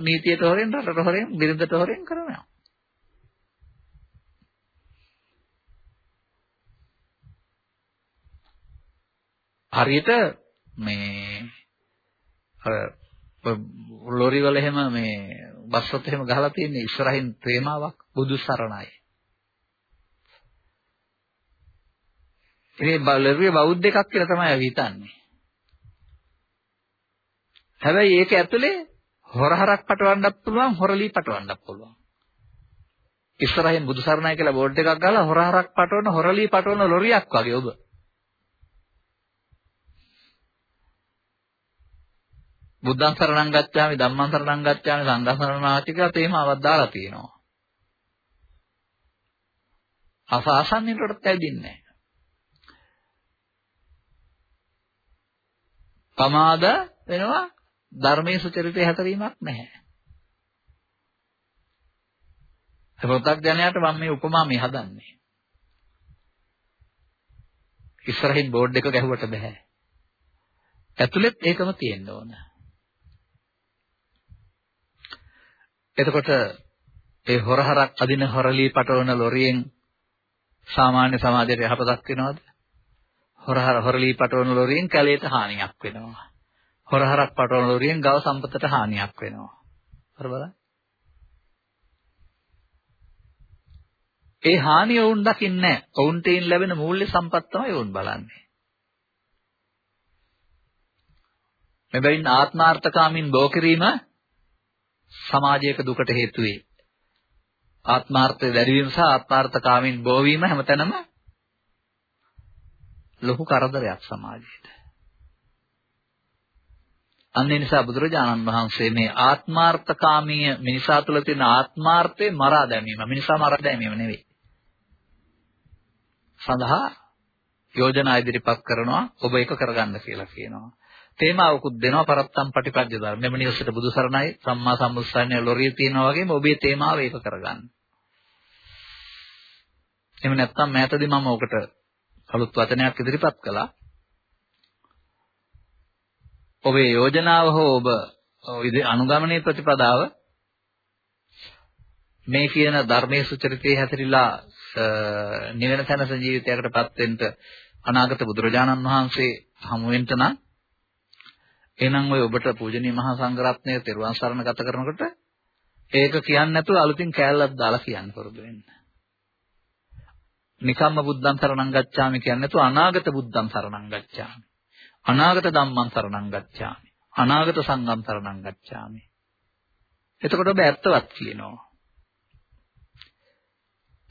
නීතියට හොරෙන් රටට හොරෙන් බිරිඳට හොරෙන් කරනවා. හරියට මේ අර ලොරි වල එහෙම මේ බස් වලට එහෙම ගහලා තියෙන ඉස්සරහින් ප්‍රේමාවක් බුදු සරණයි. ඉතින් බලරුවේ බෞද්ධ එකක් කියලා තමයි අපි හිතන්නේ. හැබැයි ඒක ඇතුලේ හොරහරක් පටවන්නත් පුළුවන් හොරලී පටවන්නත් පුළුවන්. ඉස්සරහින් බුදුසරණයි කියලා බෝඩ් එකක් ගහලා හොරහරක් පටවන හොරලී පටවන ලොරියක් වගේ ඔබ. බුද්ධං සරණං ගච්ඡාමි ධම්මං සරණං ගච්ඡාමි සංඝං සරණං ආචි කියලා තේමාවක් දාලා තියෙනවා. අසාසන්නිටට ඇදින්නේ පමාද වෙනවා ධර්මයේ සුචරිතය හැතරීමක් නැහැ. ප්‍රත්‍යඥයාට මම මේ උපමා මේ හදන්නේ. ඉස්සරහින් බෝඩ් එක ගැහුවට බෑ. ඇතුළෙත් ඒකම තියෙන්න ඕන. එතකොට ඒ හොරහරක් අදින හොරලී පටවන ලොරියෙන් සාමාන්‍ය සමාජයට යහපතක් වෙනවද? හොරහර හොරලී පටවන ලොරියෙන් කැලේට හානියක් වෙනවා. හොරහරක් පටවන ලොරියෙන් ගව සම්පතට හානියක් වෙනවා. හරි බලන්න. ඒ හානිය වුන් දකින්නේ නැහැ. ඔවුන්ට ඉන් ලැබෙන මූල්‍ය සම්පත් තමයි වුන් බලන්නේ. මෙබැවින් ආත්මාර්ථකාමින් බෝ කිරීම සමාජයක දුකට හේතු වේ. ආත්මාර්ථය දැරීම සහ ආත්මාර්ථකාමින් බෝ වීම හැමතැනම ලොකු කරදරයක් සමාජයට. අන්න ඒ නිසා බුදුරජාණන් වහන්සේ මේ ආත්මාර්ථකාමීය මිනිසා තුළ තියෙන ආත්මාර්ථය මරා දැමීම. මිනිසා මරා දැමීම නෙවෙයි. සඳහා යෝජනා ඉදිරිපත් කරනවා ඔබ ඒක කරගන්න කියලා කියනවා. තේමාවකුත් දෙනවා පරත්තම් පටිපද්‍ය ධර්ම. මෙම නිවසට බුදු සරණයි සම්මා සම්බුස්සන්නේ ලොරිය තියෙනවා වගේම ඔබේ තේමාව ඒක කරගන්න. එහෙම නැත්නම් මෑතදී මම ඔකට අලුත් වචනයක් ඉදිරිපත් කළා. ඔබේ යෝජනාව හෝ ඔබ අනුගමනයේ ප්‍රතිපදාව මේ කියන ධර්මයේ සුචරිතයේ හැසිරීලා නිවන තනස ජීවිතයකටපත් වෙන්න අනාගත බුදුරජාණන් වහන්සේ හමු වෙන්න නම් එහෙනම් ඔය ඔබට පූජනීය මහා සංඝරත්නය තෙරුවන් සරණ ගත කරනකොට ඒක කියන්නේ නැතුව අලුතින් කෑල්ලක් දාලා කියන්න පුරුදු වෙන්න. නිකම්ම බුද්ධං සරණං ගච්ඡාමි කියන්නේ නැතුව අනාගත බුද්ධං සරණං ගච්ඡාමි. අනාගත ධම්මං සරණං ගච්ඡාමි. අනාගත සංඝං සරණං ගච්ඡාමි. එතකොට ඔබ ඇත්තවත් කියනවා.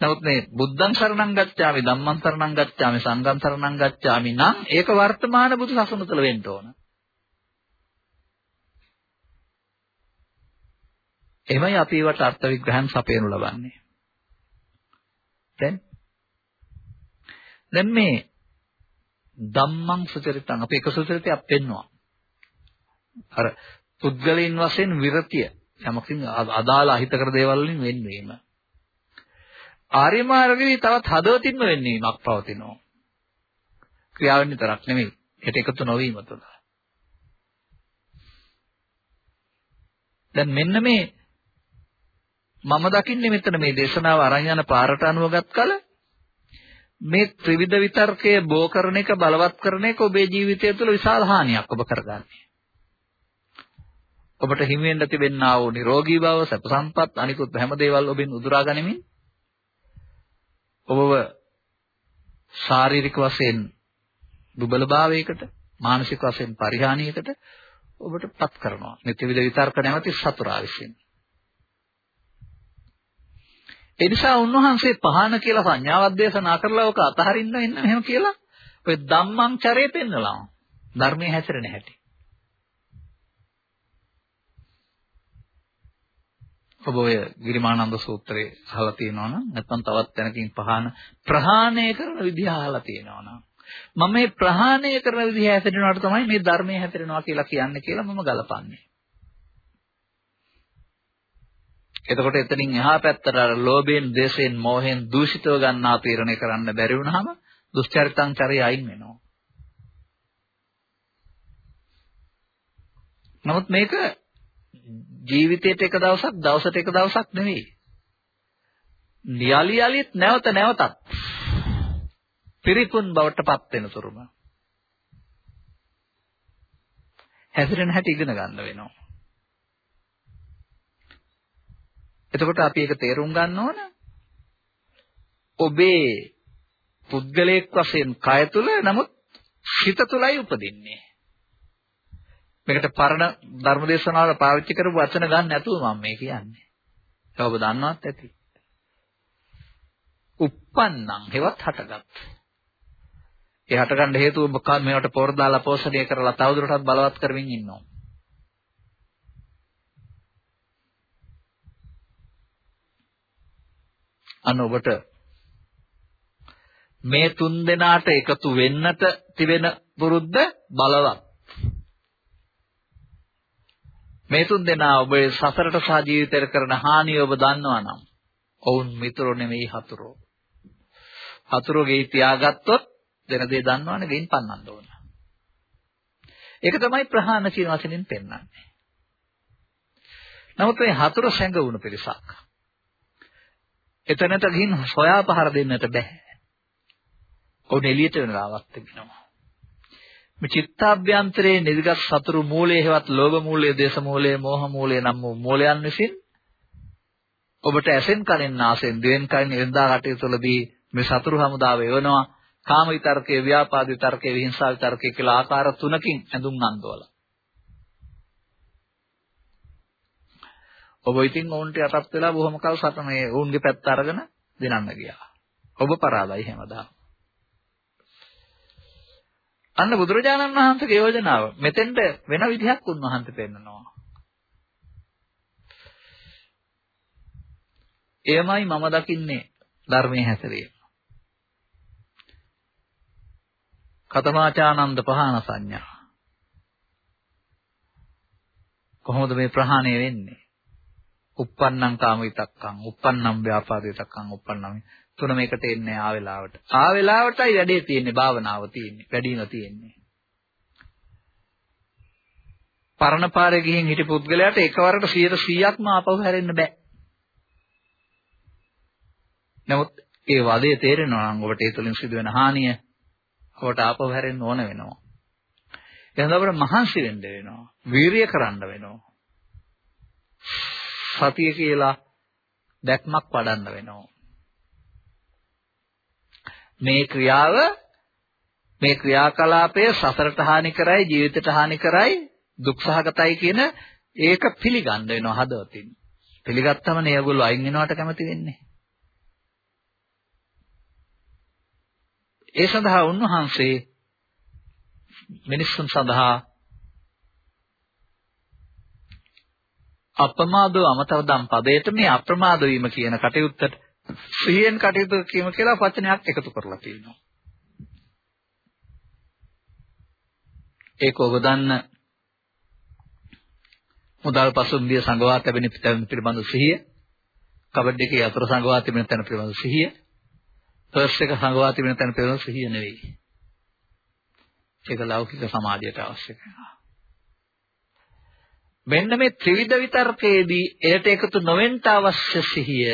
නමුත් මේ බුද්ධං සරණං ගච්ඡාමි ධම්මං සරණං ගච්ඡාමි සංඝං සරණං ගච්ඡාමි නම් ඒක වර්තමාන බුදු සසුන තුළ වෙන්න ඕන. එමය අපි ඒවට අර්ථ විග්‍රහයන් සපයනු ලබන්නේ. දැන් දැන් මේ ධම්මං සුචරිතං අපි එක සුචරිතයක් පෙන්නවා. අර පුද්ගලයන් වශයෙන් විරතිය යමකින් අදාළ අහිතකර දේවල් වලින් වෙන්වීම. ආර්ය මාර්ගයේ තවත් හදවතින්ම වෙන්නීමක් පවතිනවා. ක්‍රියාවෙන් විතරක් නෙමෙයි. ඒට එකතු නොවීම තුළ. දැන් මෙන්න මේ මම දකින්නේ මෙතන මේ දේශනාව අරන් යන පාරට අනුවගත් කල මේ ත්‍රිවිධ විතර්කය බෝ කරන එක බලවත් කරන එක ඔබේ ජීවිතය තුළ විශාල හානියක් ඔබ කරගන්නේ. ඔබට හිමි වෙන්න තිබෙන්නා වූ නිරෝගී බව, සැප සම්පත්, අනිකුත් හැම දේවල් ඔබෙන් උදුරා ගනිමින් ඔබව ශාරීරික වශයෙන් දුබලභාවයකට, මානසික වශයෙන් පරිහානියකට ඔබට පත් කරනවා. මේ ත්‍රිවිධ විතර්ක නැමැති සතුරා විසින්. ඒ නිසා උන්වහන්සේ පහන කියලා සංඥාවක් දේශනා කරලා ඔක අතහරින්න එන්න මෙහෙම කියලා ඔය ධම්මං චරේ පෙන්නලා ධර්මයේ හැසිරෙන හැටි. ඔබ ඔය ගිරිමානන්ද සූත්‍රයේ අහලා තියෙනවා නම් නැත්නම් තවත් තැනකින් පහන ප්‍රහාණය කරන විදිහ අහලා තියෙනවා නම් මම මේ ප්‍රහාණය කරන විදිහ හැසිරෙනවට තමයි මේ ධර්මයේ හැසිරෙනවා කියලා කියන්නේ කියලා මම ගලපන්නේ. එතකොට එතනින් එහා පැත්තට අර ලෝභයෙන්, දේශයෙන්, මෝහයෙන් දූෂිතව ගන්නා තීරණය කරන්න බැරි වුණාම දුස්චරිතං චරය අයින් වෙනවා. නමුත් මේක ජීවිතේට එක දවසක් දවසට එක දවසක් නෙවෙයි. ලියලි යලිත් නැවත නැවතත් පිරිපුන් බවට පත් වෙන තුරුම හැසිරෙන හැටි ඉගෙන ගන්න වෙනවා. එතකොට අපි ඒක තේරුම් ගන්න ඕන. ඔබේ පුද්ගලයෙක් වශයෙන් කය තුල නමුත් හිත තුලයි උපදින්නේ. මේකට පරණ ධර්මදේශනාවල පාවිච්චි කරපු වචන ගන්න නැතුව මම මේ කියන්නේ. ඒක ඔබ දන්නවත් ඇති. uppannam හෙවත් හටගත්. ඒ හටගන්න හේතුව ඔබ මේවට පොර දාලා පෝෂණය කරලා තවදුරටත් බලවත් කරමින් ඉන්නවා. අන්න ඔබට මේ තුන් දෙනාට එකතු වෙන්නට තිබෙන පුරුද්ද බලවත්. මේ තුන් දෙනා ඔබේ සසරට සහ ජීවිතයට කරන හානිය ඔබ දන්නවා නම් ඔවුන් මිතුරෝ නෙමෙයි හතුරෝ. හතුරෝ ගෙයි තියාගත්තොත් දෙන දේ දන්නවනේ ගෙයින් පන්නන්න ඕන. ඒක තමයි ප්‍රහාණ කියන වචنين පෙන්වන්නේ. නමුත් මේ හතුර සැඟ වුණු පිරිසක්. එතනට ගිහින් සොයා පහර දෙන්නට බෑ. ඔවුන් එළියට වෙනවාවක් තිබෙනවා. මේ චිත්තාභ්‍යන්තරයේ නිදිගත් සතුරු මූලයේ හෙවත් ලෝභ මූලයේ, දේශ මූලයේ, මෝහ මූලයේ නම් වූ මූලයන් විසින් ඔබට ඇසෙන් කනෙන් නාසෙන් දිවෙන් කයින් එඳා කටයුතු වලදී මේ සතුරු හමුදාව එවනවා. කාම විතර්කයේ, ව්‍යාපාද විතර්කයේ, විහිංසා විතර්කයේ කියලා ආකාර තුනකින් ඇඳුම් අන්දවලා. ඔබ ඉතින් ඔවුන්ට යටත් වෙලා බොහොම කල් සටනේ ඔවුන්ගේ පැත්ත අරගෙන දිනන්න ගියා. ඔබ පරාදයි හැමදාම. අන්න බුදුරජාණන් වහන්සේගේ යෝජනාව. මෙතෙන්ට වෙන විදිහක් උන්වහන්සේ පෙන්නනවා. එයමයි මම දකින්නේ ධර්මයේ හැසිරීම. කතමාචානන්ද පහන සංඥා. කොහොමද මේ ප්‍රහාණය වෙන්නේ? Uppannam kama vitakkam, uppannam vyapada vitakkam, uppannam තුන මේකට එන්නේ ආ වෙලාවට. ආ වෙලාවටයි වැඩේ තියෙන්නේ, භාවනාව තියෙන්නේ, වැඩිම තියෙන්නේ. පරණ පාරේ ගිහින් හිටි පුද්ගලයාට එකවරට 100%ක්ම ආපහු හැරෙන්න බෑ. නමුත් ඒ වදේ තේරෙනවා නම් ඔබට ඒ තුලින් සිදුවෙන හානිය ඔබට ආපහු හැරෙන්න ඕන වෙනවා. එහෙනම් අපිට මහන්සි වෙන්න වෙනවා. වීරිය කරන්න වෙනවා. සතිය කියලා දැක්මක් වඩන්න වෙනවා. මේ ක්‍රියාව මේ ක්‍රියාකලාපය සසරට හානි කරයි ජීවිතයට හානි කරයි දුක්සහගතයි කියන ඒක පිළිගන්න වෙනවා හදවතින්. පිළිගත්තම නේ ඒගොල්ලෝ අයින් වෙනවට කැමති වෙන්නේ. ඒ සඳහා උන්වහන්සේ මිනිස්සුන් සඳහා අපමාදෝ අමතව දම් පදයට මේ අප්‍රමාද වීම කියන කටයුත්තට සිහියෙන් කටයුතු කිරීම කියලා වචනයක් එකතු කරලා තියෙනවා. ඒක ඔබ දන්න මුදල් පසුම්බිය සංගවා තැබෙන පිළිබඳ සිහිය, කබඩ් එකේ අතර සංගවා තිබෙන තැන පිළිබඳ සිහිය, පර්ස් එක සංගවා තිබෙන තැන පිළිබඳ සිහිය නෙවෙයි. ඒක ලෞකික සමාජයට අවශ්‍ය කරනවා. මෙන්න මේ ත්‍රිවිධ විතර්කයේදී එයට එකතු නොවෙන්න අවශ්‍ය සිහිය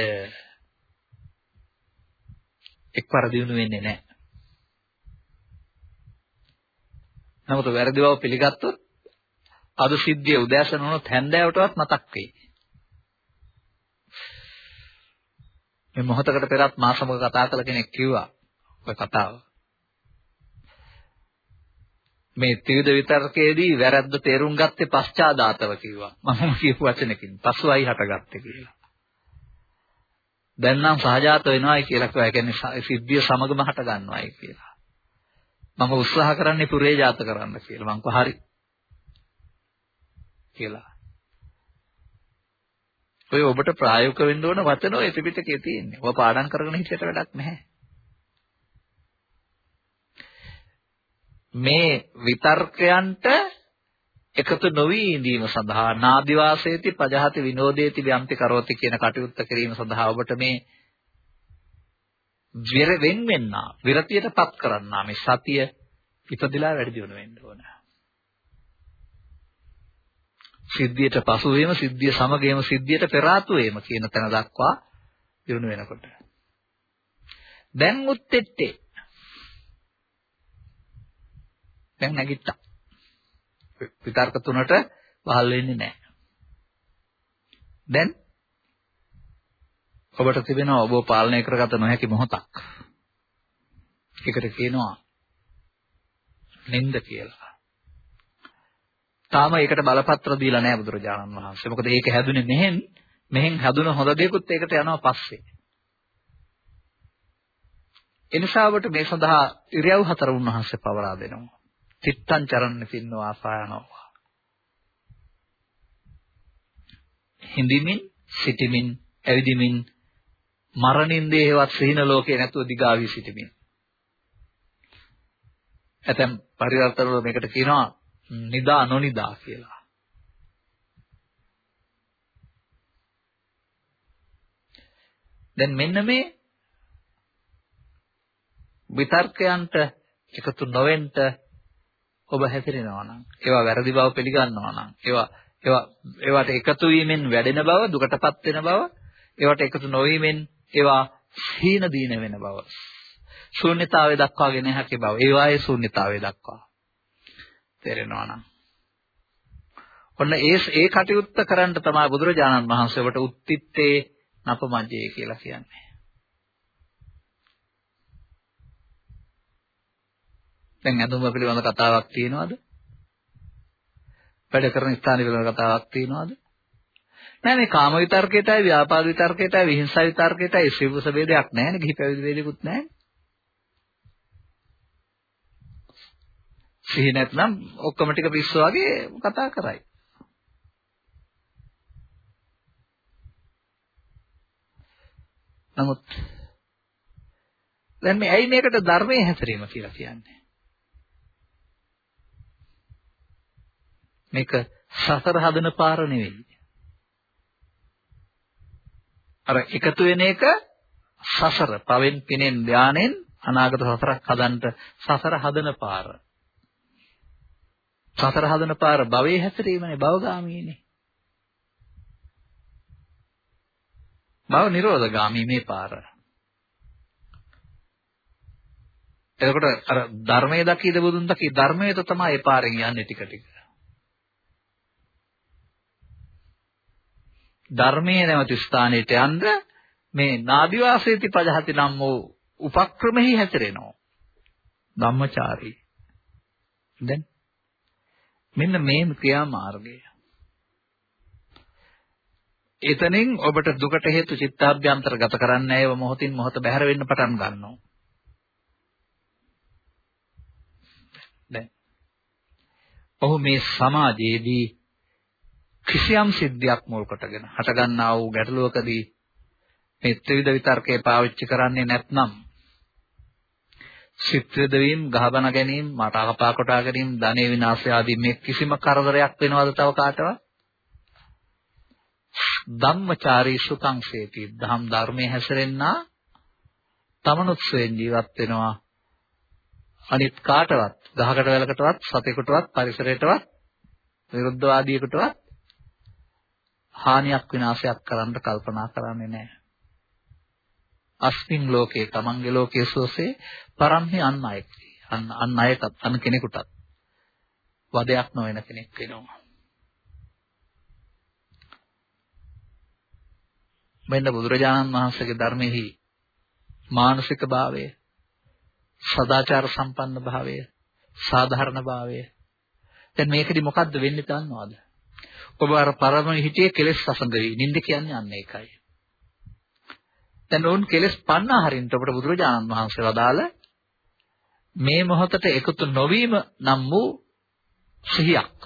එක්වර දිනු වෙන්නේ නැහැ. නමුත් වැරදි බව පිළිගත්තොත් අද සිද්ධිය උදෑසන වුණොත් හැන්දෑවටවත් මතක් වෙයි. මේ මොහොතකට පෙරත් මා සමග කතා කළ කෙනෙක් කිව්වා ඔය කතාව. මේ ත්‍රිවිධ විතර්කයේදී වැරද්ද තේරුම් ගත්තේ පශ්චාදාතව කිව්වා. මම කියපු වචනකින් පසුයි හටගත්තේ කියලා. දැන් නම් සහජාත වෙනවායි කියලා කිව්වා. ඒ කියන්නේ සිද්ධිය සමගම හට ගන්නවායි කියලා. මම උත්සාහ කරන්නේ පුරේ ජාත කරන්න කියලා. මං කිව්වා හරි. කියලා. ඔය ඔබට ප්‍රායෝගික වෙන්න ඕන වචන ඔය ත්‍රිපිටකයේ තියෙන්නේ. ඔබ පාඩම් කරගෙන හිටියට වැඩක් නැහැ. මේ විතර්කයන්ට එකතු නොවි ඉඳීම සඳහා නාදිවාසේති පජහති විනෝදේති ව්‍යම්ති කරෝති කියන කටයුත්ත කිරීම සඳහා ඔබට මේ විර වෙන් වෙන්නා විරතියටපත් කරන්නා මේ සතිය ඉපදිලා වැඩි දියුණු වෙන්න ඕන. සිද්ධියට පසු වීම සිද්ධිය සමගේම සිද්ධියට පෙර ආතු වීම කියන තැන දක්වා දියුණු වෙනකොට. දැන් උත්තෙට්ටේ. දැන් නැගිට්ටා. විතර්ක තුනට වහල් වෙන්නේ නැහැ. දැන් ඔබට තිබෙනවා ඔබ පාලනය කරගත නොහැකි මොහොතක්. ඒකට කියනවා නින්ද කියලා. තාම ඒකට බලපත්‍ර දීලා නැහැ බුදුරජාණන් වහන්සේ. මොකද ඒක හැදුනේ මෙහෙන් මෙහෙන් හැදුන හොඳ දෙයක්ත් ඒකට යනවා පස්සේ. එනිසාවට මේ සඳහා ඉරියව් හතර උන්වහන්සේ පවරා දෙනවා. චිත්තං චරන්න පින්නෝ ආසායනවා. හිඳිමින් සිටිමින් ඇවිදිමින් මරණින් දේහවත් සිහින ලෝකේ නැතුව දිගාවි සිටිමින්. ඇතැම් පරිවර්තන වල මේකට කියනවා නිදා නොනිදා කියලා. දැන් මෙන්න මේ විතර්කයන්ට එකතු නොවෙන්න ඔබ හැසිරෙනවා නම් ඒවා වැරදි බව පිළිගන්නවා නම් ඒවා ඒවා ඒවට එකතු වීමෙන් වැඩෙන බව දුකටපත් වෙන බව ඒවට එකතු නොවීමෙන් ඒවා හීන දීන වෙන බව. ශූන්‍යතාවය දක්වාගෙන හැකි බව. ඒවායේ ශූන්‍යතාවය දක්වා තේරෙනවා නම්. ඔන්න ඒ ඒ කටයුත්ත කරන්න තමයි බුදුරජාණන් වහන්සේ ඔබට උත්තිත්තේ නපමජ්ජේ කියලා කියන්නේ. දැන් ඇඳුම පිළිබඳ කතාවක් තියෙනවද? වැඩ කරන ස්ථාන පිළිබඳ කතාවක් තියෙනවද? නෑ මේ කාම විතර්කයටයි ව්‍යාපාද විතර්කයටයි විහිංසා විතර්කයටයි ශ්‍රීවුස ભેදයක් නෑනේ ගිහි පැවිදි ભેදෙකුත් නෑනේ. සිහි නැත්නම් ඔක්කොම ටික පිස්සු වගේ කතා කරයි. නමුත් දැන් මේ ඇයි මේකට ධර්මයේ හැසිරීම කියලා කියන්නේ? මේක සසර හදන පාර නෙවෙයි. අර එකතු වෙන එක සසර පවෙන් පිනෙන් ධානයෙන් අනාගත සසරක් හදන්න සසර හදන පාර. සසර හදන පාර භවයේ හැසිරීමනේ භවගාමීනේ. භව නිරෝධගාමී මේ පාර. එතකොට අර ධර්මයේ දකීද බුදුන් දකී ධර්මයට තමයි ඒ පාරෙන් යන්නේ ටික ටික. ධර්මයේ නැවති ස්ථානෙට යන්න මේ නාදිවාසේති පජහති නම් වූ උපක්‍රමෙහි හැතරෙනවා. ධම්මචාරී. දැන් මෙන්න මේ ක්‍රියාමාර්ගය. එතනින් ඔබට දුකට හේතු චිත්තාභ්‍යන්තර ගත කරන්නේ ඒව මොහොතින් මොහොත බැහැර වෙන්න පටන් ගන්නවා. දැන් ඔහු මේ සමාජයේදී කිසියම් සිද්ධියක් මුල් කොටගෙන හටගන්නා වූ ගැටලුවකදී මේ ත්‍රිවිධ විතර්කය පාවිච්චි කරන්නේ නැත්නම් සිත්‍රද වීම, ගහබන ගැනීම, මට අකපා කොටා ගැනීම, ධනෙ විනාශය ආදී මේ කිසිම කරදරයක් වෙනවද තව කාටවත්? ධම්මචාරී සුඛං සේති. ධම් ධර්මයේ හැසිරෙන්නා තමනුත් සොයෙන් ජීවත් වෙනවා. අනිත් කාටවත්, ගහකට වැලකටවත්, සතෙකුටවත්, පරිසරයටවත්, විරුද්ධවාදීකටවත් හානියක් විනාශයක් කරන්න කල්පනා කරන්නේ නැහැ. අස්මින් ලෝකේ තමන්ගේ ලෝකයේ සෝසේ පරම්හි අන් අයෙක්. අන් අන් අයටත් අන් කෙනෙකුටත්. වදයක් නොවන කෙනෙක් වෙනවා. මෙන්න බුදුරජාණන් වහන්සේගේ ධර්මෙහි මානසික භාවය සදාචාර සම්පන්න භාවය සාධාරණ භාවය. දැන් මේකෙදි මොකද්ද වෙන්නේ දන්නවද ඔබ අර පරම හිටියේ කෙලෙස් සසඟ වී නින්ද කියන්නේ අන්න ඒකයි දැන් ඕන් කෙලස් පන්න හරින්න අපට බුදුරජාණන් වහන්සේ වදාළ මේ මොහොතට එකතු නොවීම නම් වූ සිහියක්.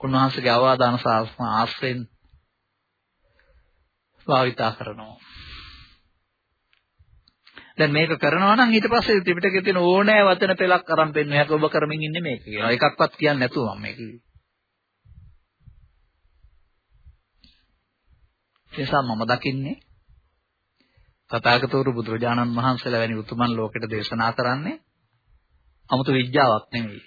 උන්වහන්සේගේ අවවාදාන ශාස්ත්‍ර ආශ්‍රයෙන් භාවිතා කරනවා. දැන් මේක කරනවා නම් ඊට පස්සේ ත්‍රිපිටකයේ තියෙන ඕනෑ වචන පෙළක් අරන් පෙන්වන්න හැක ඔබ කරමින් ඉන්නේ මේක කියලා. එකක්වත් කියන්නේ නැතුව මම මේක කිව්වේ. නිසා මම දකින්නේ තථාගතවරු බුදුරජාණන් වහන්සේලා වැනි උතුමන් ලෝකෙට දේශනා කරන්නේ 아무තු විද්‍යාවක් නෙමෙයි.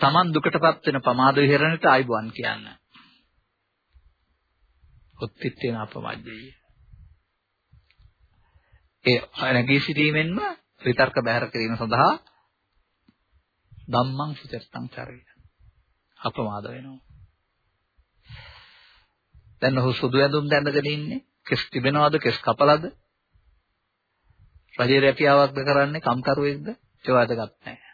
Taman දුකටපත් වෙන පමාද විහෙරණයට ආයිබුවන් කියන්න. උත්තිත්තේන අපමජ්ජය. ඒ නැගී සිටීමෙන්ම විතර්ක බැහැර කිරීම සඳහා ධම්මං සුචරිතං චරිත අපමාද වෙනවා. දැන් ඔහු සුදු ඇඳුම් දැඳගෙන ඉන්නේ. කෙස් තිබෙනවද? කෙස් කපලද? රජේ රැකියාවක්ද කරන්නේ? කම්කරුවෙක්ද? ඒ වැදගත් නැහැ.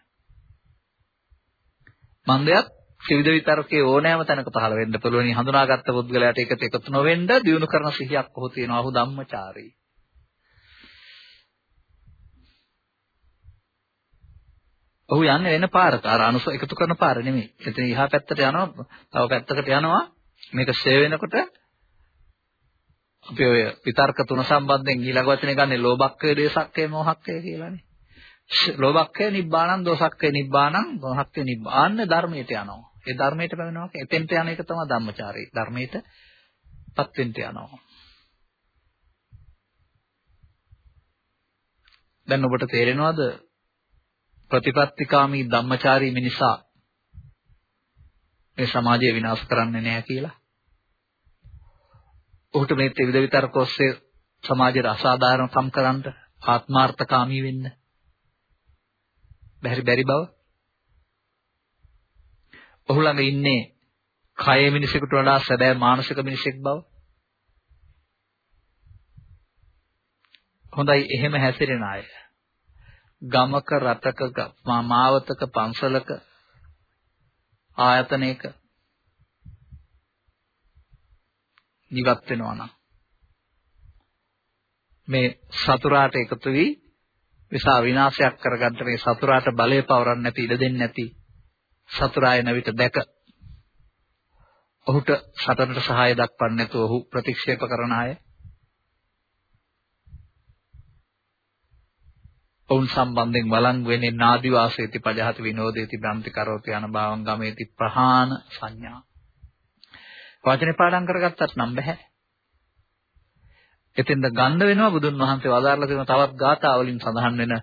මන්දයක් ත්‍රිවිධ විතරකේ ඕනෑම තැනක පහළ වෙන්න පුළුවනි හඳුනාගත්ත පුද්ගලයාට ඒකට එකතු නොවෙන්න දිනු කරන සිහියක් ඔහු තියෙනවා. ඔහු ධම්මචාරී. ඔහු යන්නේ වෙන පාරක. අර අනුස එකතු කරන පාර නෙමෙයි. එතන එහා පැත්තට යනවා, තව පැත්තකට යනවා. මේක ෂේ වෙනකොට අපි ඔය විතර්ක තුන සම්බන්ධයෙන් ඊළඟ වචනේ ගන්නේ ලෝභක්කය, දේශක්කය, මොහක්කය කියලානේ. ලෝභක්කය නිබ්බාණං, දෝසක්කය නිබ්බාණං, මොහක්කය නිබ්බාන්න ධර්මයට යනවා. ඒ ධර්මයට පැමිණෙනවා. එතෙන්ට යන එක තමයි ධම්මචාරී. ධර්මයට පත් වෙන්න යනවා. දැන් ඔබට තේරෙනවද ප්‍රතිපත්තිකාමී ධම්මචාරී මිනිසා මේ සමාජය විනාශ කරන්නේ නැහැ කියලා. ඔහුට මේ ත්‍රිවිධ විතරක ඔස්සේ සමාජයට අසාධාරණකම් කරන්න ආත්මార్థකාමී වෙන්න බැරි බැරි බව. ඔහු ළඟ ඉන්නේ කය මිනිසෙකුට වඩා සැබෑ මානසික මිනිසෙක් බව. හොඳයි එහෙම හැසිරෙන අය. ගමක රටක මාවතක පන්සලක ආයතනයක ජීවත් වෙනවා නම්. මේ සතුරාට එකතු වී විසා විනාශයක් කරගන්න මේ සතුරාට බලය පවරන්න නැති ඉඩ දෙන්නේ නැති සතුරා එන විට දැක ඔහුට සටනට සහාය දක්වන්නේ නැතුව ඔහු ප්‍රතික්ෂේප කරන අය ඔවුන් සම්බන්ධයෙන් වළංගු වෙන්නේ නාදි වාසේති පජහති විනෝදේති බ්‍රන්ති කරෝති යන භාවං ගමේති ප්‍රහාන සංඥා වචනේ පාඩම් කරගත්තත් නම් බෑ එතෙන්ද ගන්න වෙනවා බුදුන් වහන්සේ වදාarලා තියෙන තවත් ගාථා වලින් සඳහන් වෙන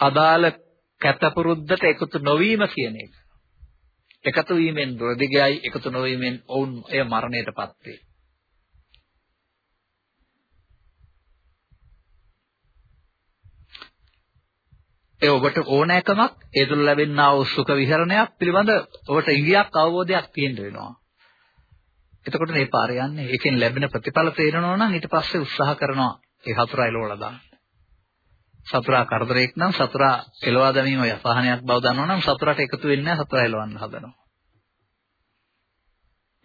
අදාළ කැතපුරුද්දට එකතු නොවීම කියන එක. එකතු වීමෙන් දුරදිගයයි එකතු නොවීමෙන් ඔවුන් එය මරණයටපත් වේ. ඒ ඔබට ඕනෑකමක් ඒ තුළ ලැබෙනා වූ සුඛ විහරණයක් පිළිබඳ ඔබට ඉංගියක් අවබෝධයක් තියෙන්න වෙනවා. එතකොට මේ පාරේ යන්නේ. ඒකෙන් ලැබෙන ප්‍රතිඵල තේරෙනවා නම් ඊට පස්සේ උත්සාහ කරනවා ඒ හතුරා එලවලා දාන්න. සතුරා කරදරයක් නම් සතුරා එලවා දැමීම යසහනයක් බව දන්නවා නම් සතුරාට එකතු වෙන්නේ නැහැ සතුරා එලවන්න හදනවා.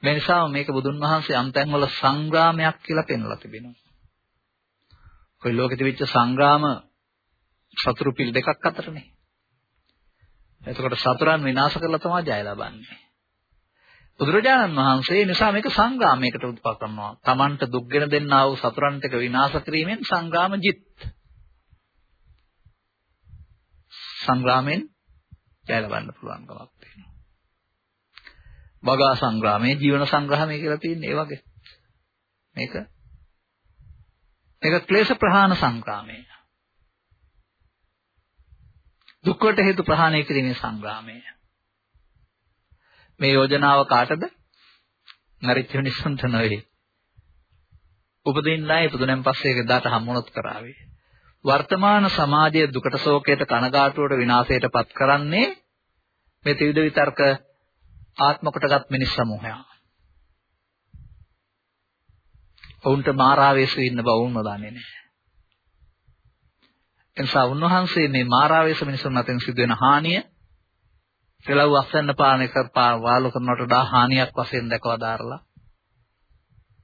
මේ නිසා මේක බුදුන් වහන්සේ අන්තයන් වල සංග්‍රාමයක් කියලා පෙන්වලා තිබෙනවා. කොයි ලෝකෙ තිබිච්ච සංග්‍රාම සතුරු පිළ දෙකක් අතරනේ. එතකොට සතුරන් විනාශ කරලා තමයි ජය ලබන්නේ. බුදුරජාණන් වහන්සේ නිසා මේක සංග්‍රාමයකට උත්පත්වනවා. Tamanට දුක්ගෙන දෙන්නා වූ සතුරන්ට විනාශ කිරීමෙන් සංග්‍රාම ජිත්. සංග්‍රාමෙන් ජය ලබන්න පුළුවන්කමක් තියෙනවා. බගා සංග්‍රාමයේ ජීවන සංග්‍රහණය කියලා තියෙන්නේ ඒ වගේ. මේක මේක ක්ලේශ ප්‍රහාණ සංග්‍රාමය. දුක්වට හේතු ප්‍රහාණය කිරීමේ සංග්‍රාමය. මේ යෝජනාව කාටද? නරිච්ච මිනිස්සුන්ට නෙවෙයි. උපදින්නයි පුදුනම් පස්සේ ඒක දාට හම්බුනොත් කරાવી. වර්තමාන සමාජයේ දුකට ශෝකයට කනගාටුවට විනාශයට පත් කරන්නේ මේ ත්‍රිවිධ විතර්ක ආත්ම කොටගත් මිනිස් සමූහයක්. ඔවුන්ට මාරාවේශ ඉන්න බව වුණ දන්නේ නැහැ. එනිසා උන්වහන්සේ මේ මාරාවේශ මිනිසුන් අතරින් සිදුවෙන හානිය පෙළව අස්වැන්න පාන එක වාලු කරනට වඩා හානියක් වශයෙන් දැකවා දාරලා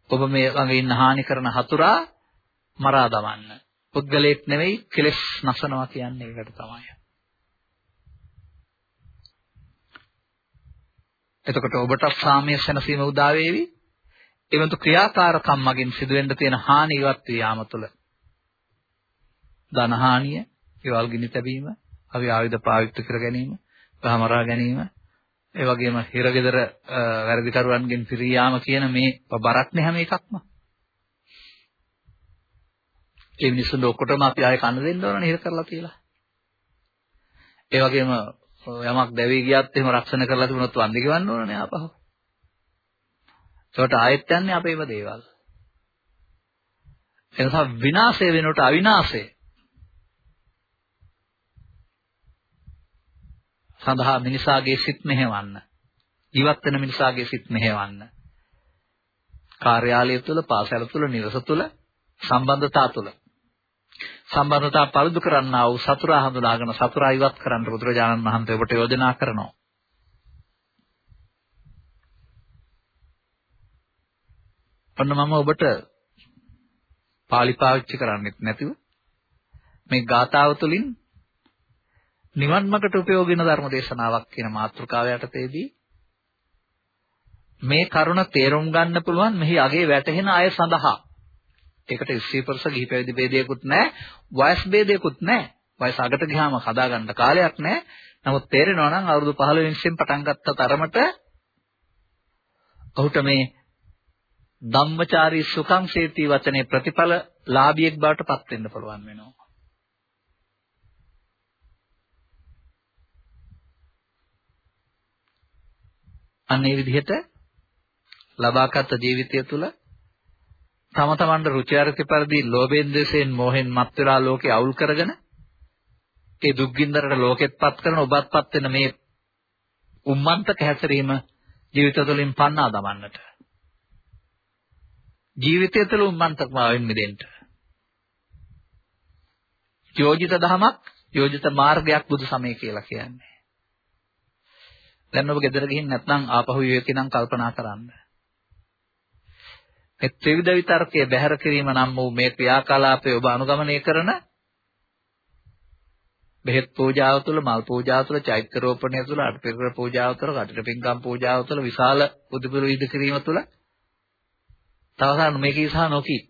ඔබ මේ ළඟ ඉන්න හානි කරන හතුරා මරා දමන්න. පුද්ගලයෙක් නෙවෙයි කෙලස් නසනවා කියන්නේ ඒකට තමයි. එතකොට ඔබට සාමය සැනසීම උදා වේවි. එවන්තු ක්‍රියාකාරකම් මගින් සිදුවෙන්න තියෙන හානි ඉවත් යාම තුළ ධන හානිය, ඒවල් ගිනි තැබීම, අවි ආයුධ පාවිච්චි කර ගැනීම, ගහමරා ගැනීම ඒ වගේම හිරගෙදර වැරදිකරුවන්ගෙන් පිරී යාම කියන මේ බරක් නේ හැම එකක්ම. ඒ මිනිස්සුන්ට ඔක්කොටම අපි ආයෙ කන්න දෙන්න ඕනනේ හිර කරලා තියලා. ඒ වගේම යමක් දැවි ගියත් එහෙම රක්ෂණ කරලා තිබුණොත් වන්දි ගවන්න ඕනනේ ආපහු. ඒකට ආයෙත් යන්නේ අපේම දේවල්. එනිසා විනාශය වෙනකොට අවිනාශය සඳහා මිනිසාගේ සිත් මෙහෙවන්න. ජීවත් වෙන මිනිසාගේ සිත් මෙහෙවන්න. කාර්යාලය තුළ, පාසල තුළ, නිවස තුළ, සම්බන්ධතා තුළ සම්බන්ධතා පරිදු කරන්නා වූ සතුරා හඳුනාගෙන සතුරා ඉවත් කරන්න බුදුරජාණන් වහන්සේ ඔබට යෝජනා කරනවා. ඔන්න මම ඔබට පාලි පාවිච්චි කරන්නෙත් නැතිව මේ ගාථාව තුළින් නිවන් මාර්ගට උපයෝගී වෙන ධර්ම දේශනාවක් කියන මාතෘකාව යටතේදී මේ කරුණ තේරුම් ගන්න පුළුවන් මෙහි අගේ වැටහෙන අය සඳහා. ඒකට ස්ත්‍රීපුරුෂ ගිහි පැවිදි ભેදයක්වත් නැහැ වයස් ભેදයක්වත් නැහැ. වයස අගට ගියාම හදා ගන්න කාලයක් නැහැ. නමුත් තේරෙනවා නම් අවුරුදු 15 වෙනිසෙන් පටන් ගත්ත තරමට ඔහුට මේ ධම්මචාරී සුඛං සේති වචනේ ප්‍රතිඵල ලාභියෙක් බවට පත් වෙන්න පුළුවන් වෙනවා. අන්න ඒ විදිහට ලබාගත් ජීවිතය තුළ තම තමන්ට රුචි අරුචි පරිදි ලෝභයෙන් ද්වේෂයෙන් මෝහෙන් මත් වෙලා ලෝකේ අවුල් කරගෙන ඒ දුක්ගින්දරට ලෝකෙත්පත් කරන ඔබත්පත් වෙන මේ උම්මන්තක හැසිරීම ජීවිත තුළින් පන්නා දමන්නට. ජීවිතය තුළ උම්මන්තකමාවෙන් මිදෙන්න. යෝජිත දහමක් යෝජිත මාර්ගයක් බුදු සමය කියලා කියන්නේ. දැන් ඔබ ගෙදර ගිහින් නැත්නම් ආපහු යේකේ නම් කල්පනා කරන්න. මේ ත්‍රිවිධ විතර්කයේ බැහැර කිරීම නම් වූ මේ ක්‍රියාකලාපය ඔබ අනුගමනය කරන බෙහෙත් පූජාව තුළ මල් පූජාව තුළ චෛත්‍ය රෝපණය තුළ අටපිරිකර පූජාව තුළ කටට පින්කම් පූජාව තුළ විශාල උදුපුරු ඉද කිරීම තුළ තවසන් මේකී සහ නොකී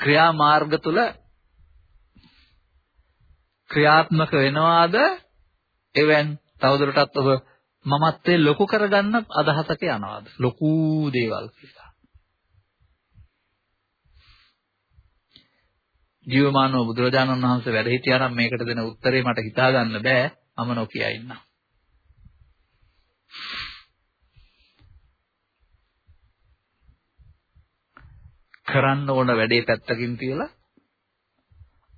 ක්‍රියා මාර්ග තුළ ක්‍රියාත්මක වෙනවාද එවෙන් තවදුරටත් ඔබ මමත්වේ ලොකු කරගන්න අදහසක යනවාද? ලොකු දේවල් කියලා. ජීවමානව බුදුරජාණන් වහන්සේ වැඩ හිටියා නම් මේකට දෙන උත්තරේ මට හිතා ගන්න බෑ. මම නොකිය ඉන්නම්. කරන්න ඕන වැඩේ පැත්තකින් තියලා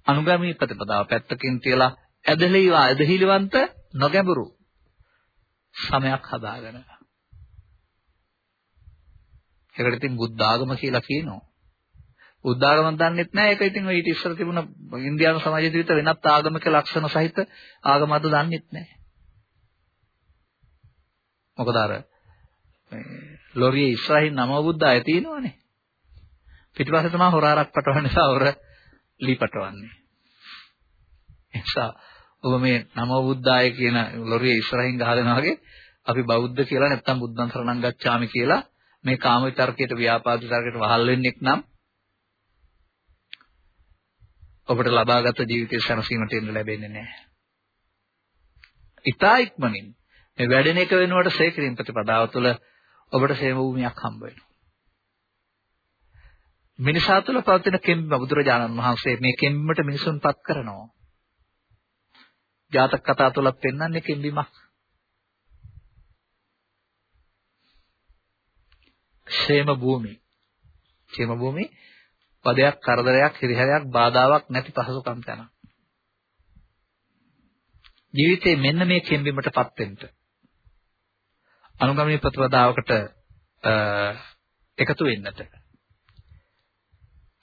අනුගමී ප්‍රතිපදාව පැත්තකින් තියලා ඇදහිලිවා ඇදහිලිවන්ත නොගැඹුරු සමයක් හදාගෙන. ඒකට ඉතින් බුද්ධ ආගම කියලා කියනවා. උද්දාගමක් දන්නෙත් නැහැ. ඒක ඉතින් ඔය ඊට ඉස්සර තිබුණ ඉන්දියානු සමාජයේ විතර වෙනත් ආගමික ලක්ෂණ සහිත ආගම අද දන්නෙත් නැහැ. මොකද අර මේ ලොරියේ ඉස්සරහින් නම බුද්ධාය තියෙනවනේ. පිටිපස්සේ තමයි හොරාරක් පටවන්න නිසා හොර ලී පටවන්නේ. එසා ඔබ මේ නම බුද්ධාය කියන ලොරියේ ඉස්සරහින් ගහලා වගේ අපි බෞද්ධ කියලා නැත්තම් බුද්ධං සරණං ගච්ඡාමි කියලා මේ කාම විතර්කයට ව්‍යාපාද විතර්කයට වහල් වෙන්නෙක් නම් ඔබට ලබාගත් ජීවිතයේ සැනසීමට එන්න ලැබෙන්නේ නැහැ. ඉතා ඉක්මනින් මේ වැඩෙන එක වෙනුවට සේකරින් ප්‍රතිපදාව තුළ ඔබට සේම භූමියක් හම්බ වෙනවා. මිනිසා තුළ පවතින කෙම්බ බුදුරජාණන් වහන්සේ මේ කෙම්බට මිනිසුන්පත් කරනවා. ජාතක කතා තුලත් පෙන්වන්නේ කිම්බිමක්. ക്ഷേම භූමි. ക്ഷേම භූමි පදයක් කරදරයක් හිරිහැරයක් බාධාවක් නැති පහසුකම් තැන. ජීවිතේ මෙන්න මේ කිම්බිමටපත් වෙන්න. අනුගමනීය ප්‍රතිපදාවකට එකතු වෙන්නට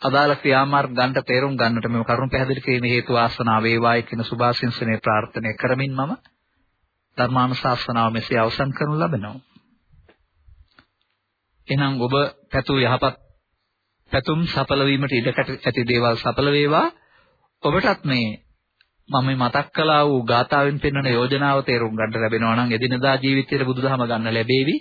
අදාළ ක්‍රියාමාර්ග ගන්නට තේරුම් ගන්නට මේ කරුණ පැහැදිලි කිරීමේ හේතු වාසනාව වේවායි කියන සුභාශිංසනේ ප්‍රාර්ථනා කරමින් මම ධර්මානුශාසනාව මෙසේ අවසන් කරනු ලබනවා. එහෙනම් ඔබ පැතු යහපත් පැතුම් සඵල වීමට ඉඩකට ඇති දේවල් සඵල වේවා. ඔබටත් මේ මම මතක් කළා වූ ගාථාවෙන් පෙන්වන යෝජනාව තේරුම් ගන්න ලැබෙනවා නම් එදිනදා ජීවිතයේ බුදුදහම ගන්න ලැබේවි.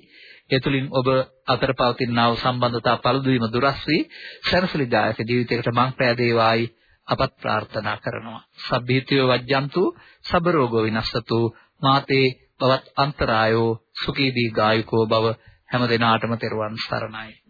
ඒ තුලින් ඔබ අතර පවතිනා වූ සම්බන්ධතා පළුදු වීම දුරස් වී සරසලිදායක ජීවිතයකට මං පෑදේවායි අපත් ප්‍රාර්ථනා කරනවා. සබ්බීතිය වජ්ජන්තු සබරෝගෝ විනස්සතු මාතේ බවත් අන්තරායෝ සුඛී දීගායුකෝ බව හැම දිනාටම තෙරුවන් සරණයි.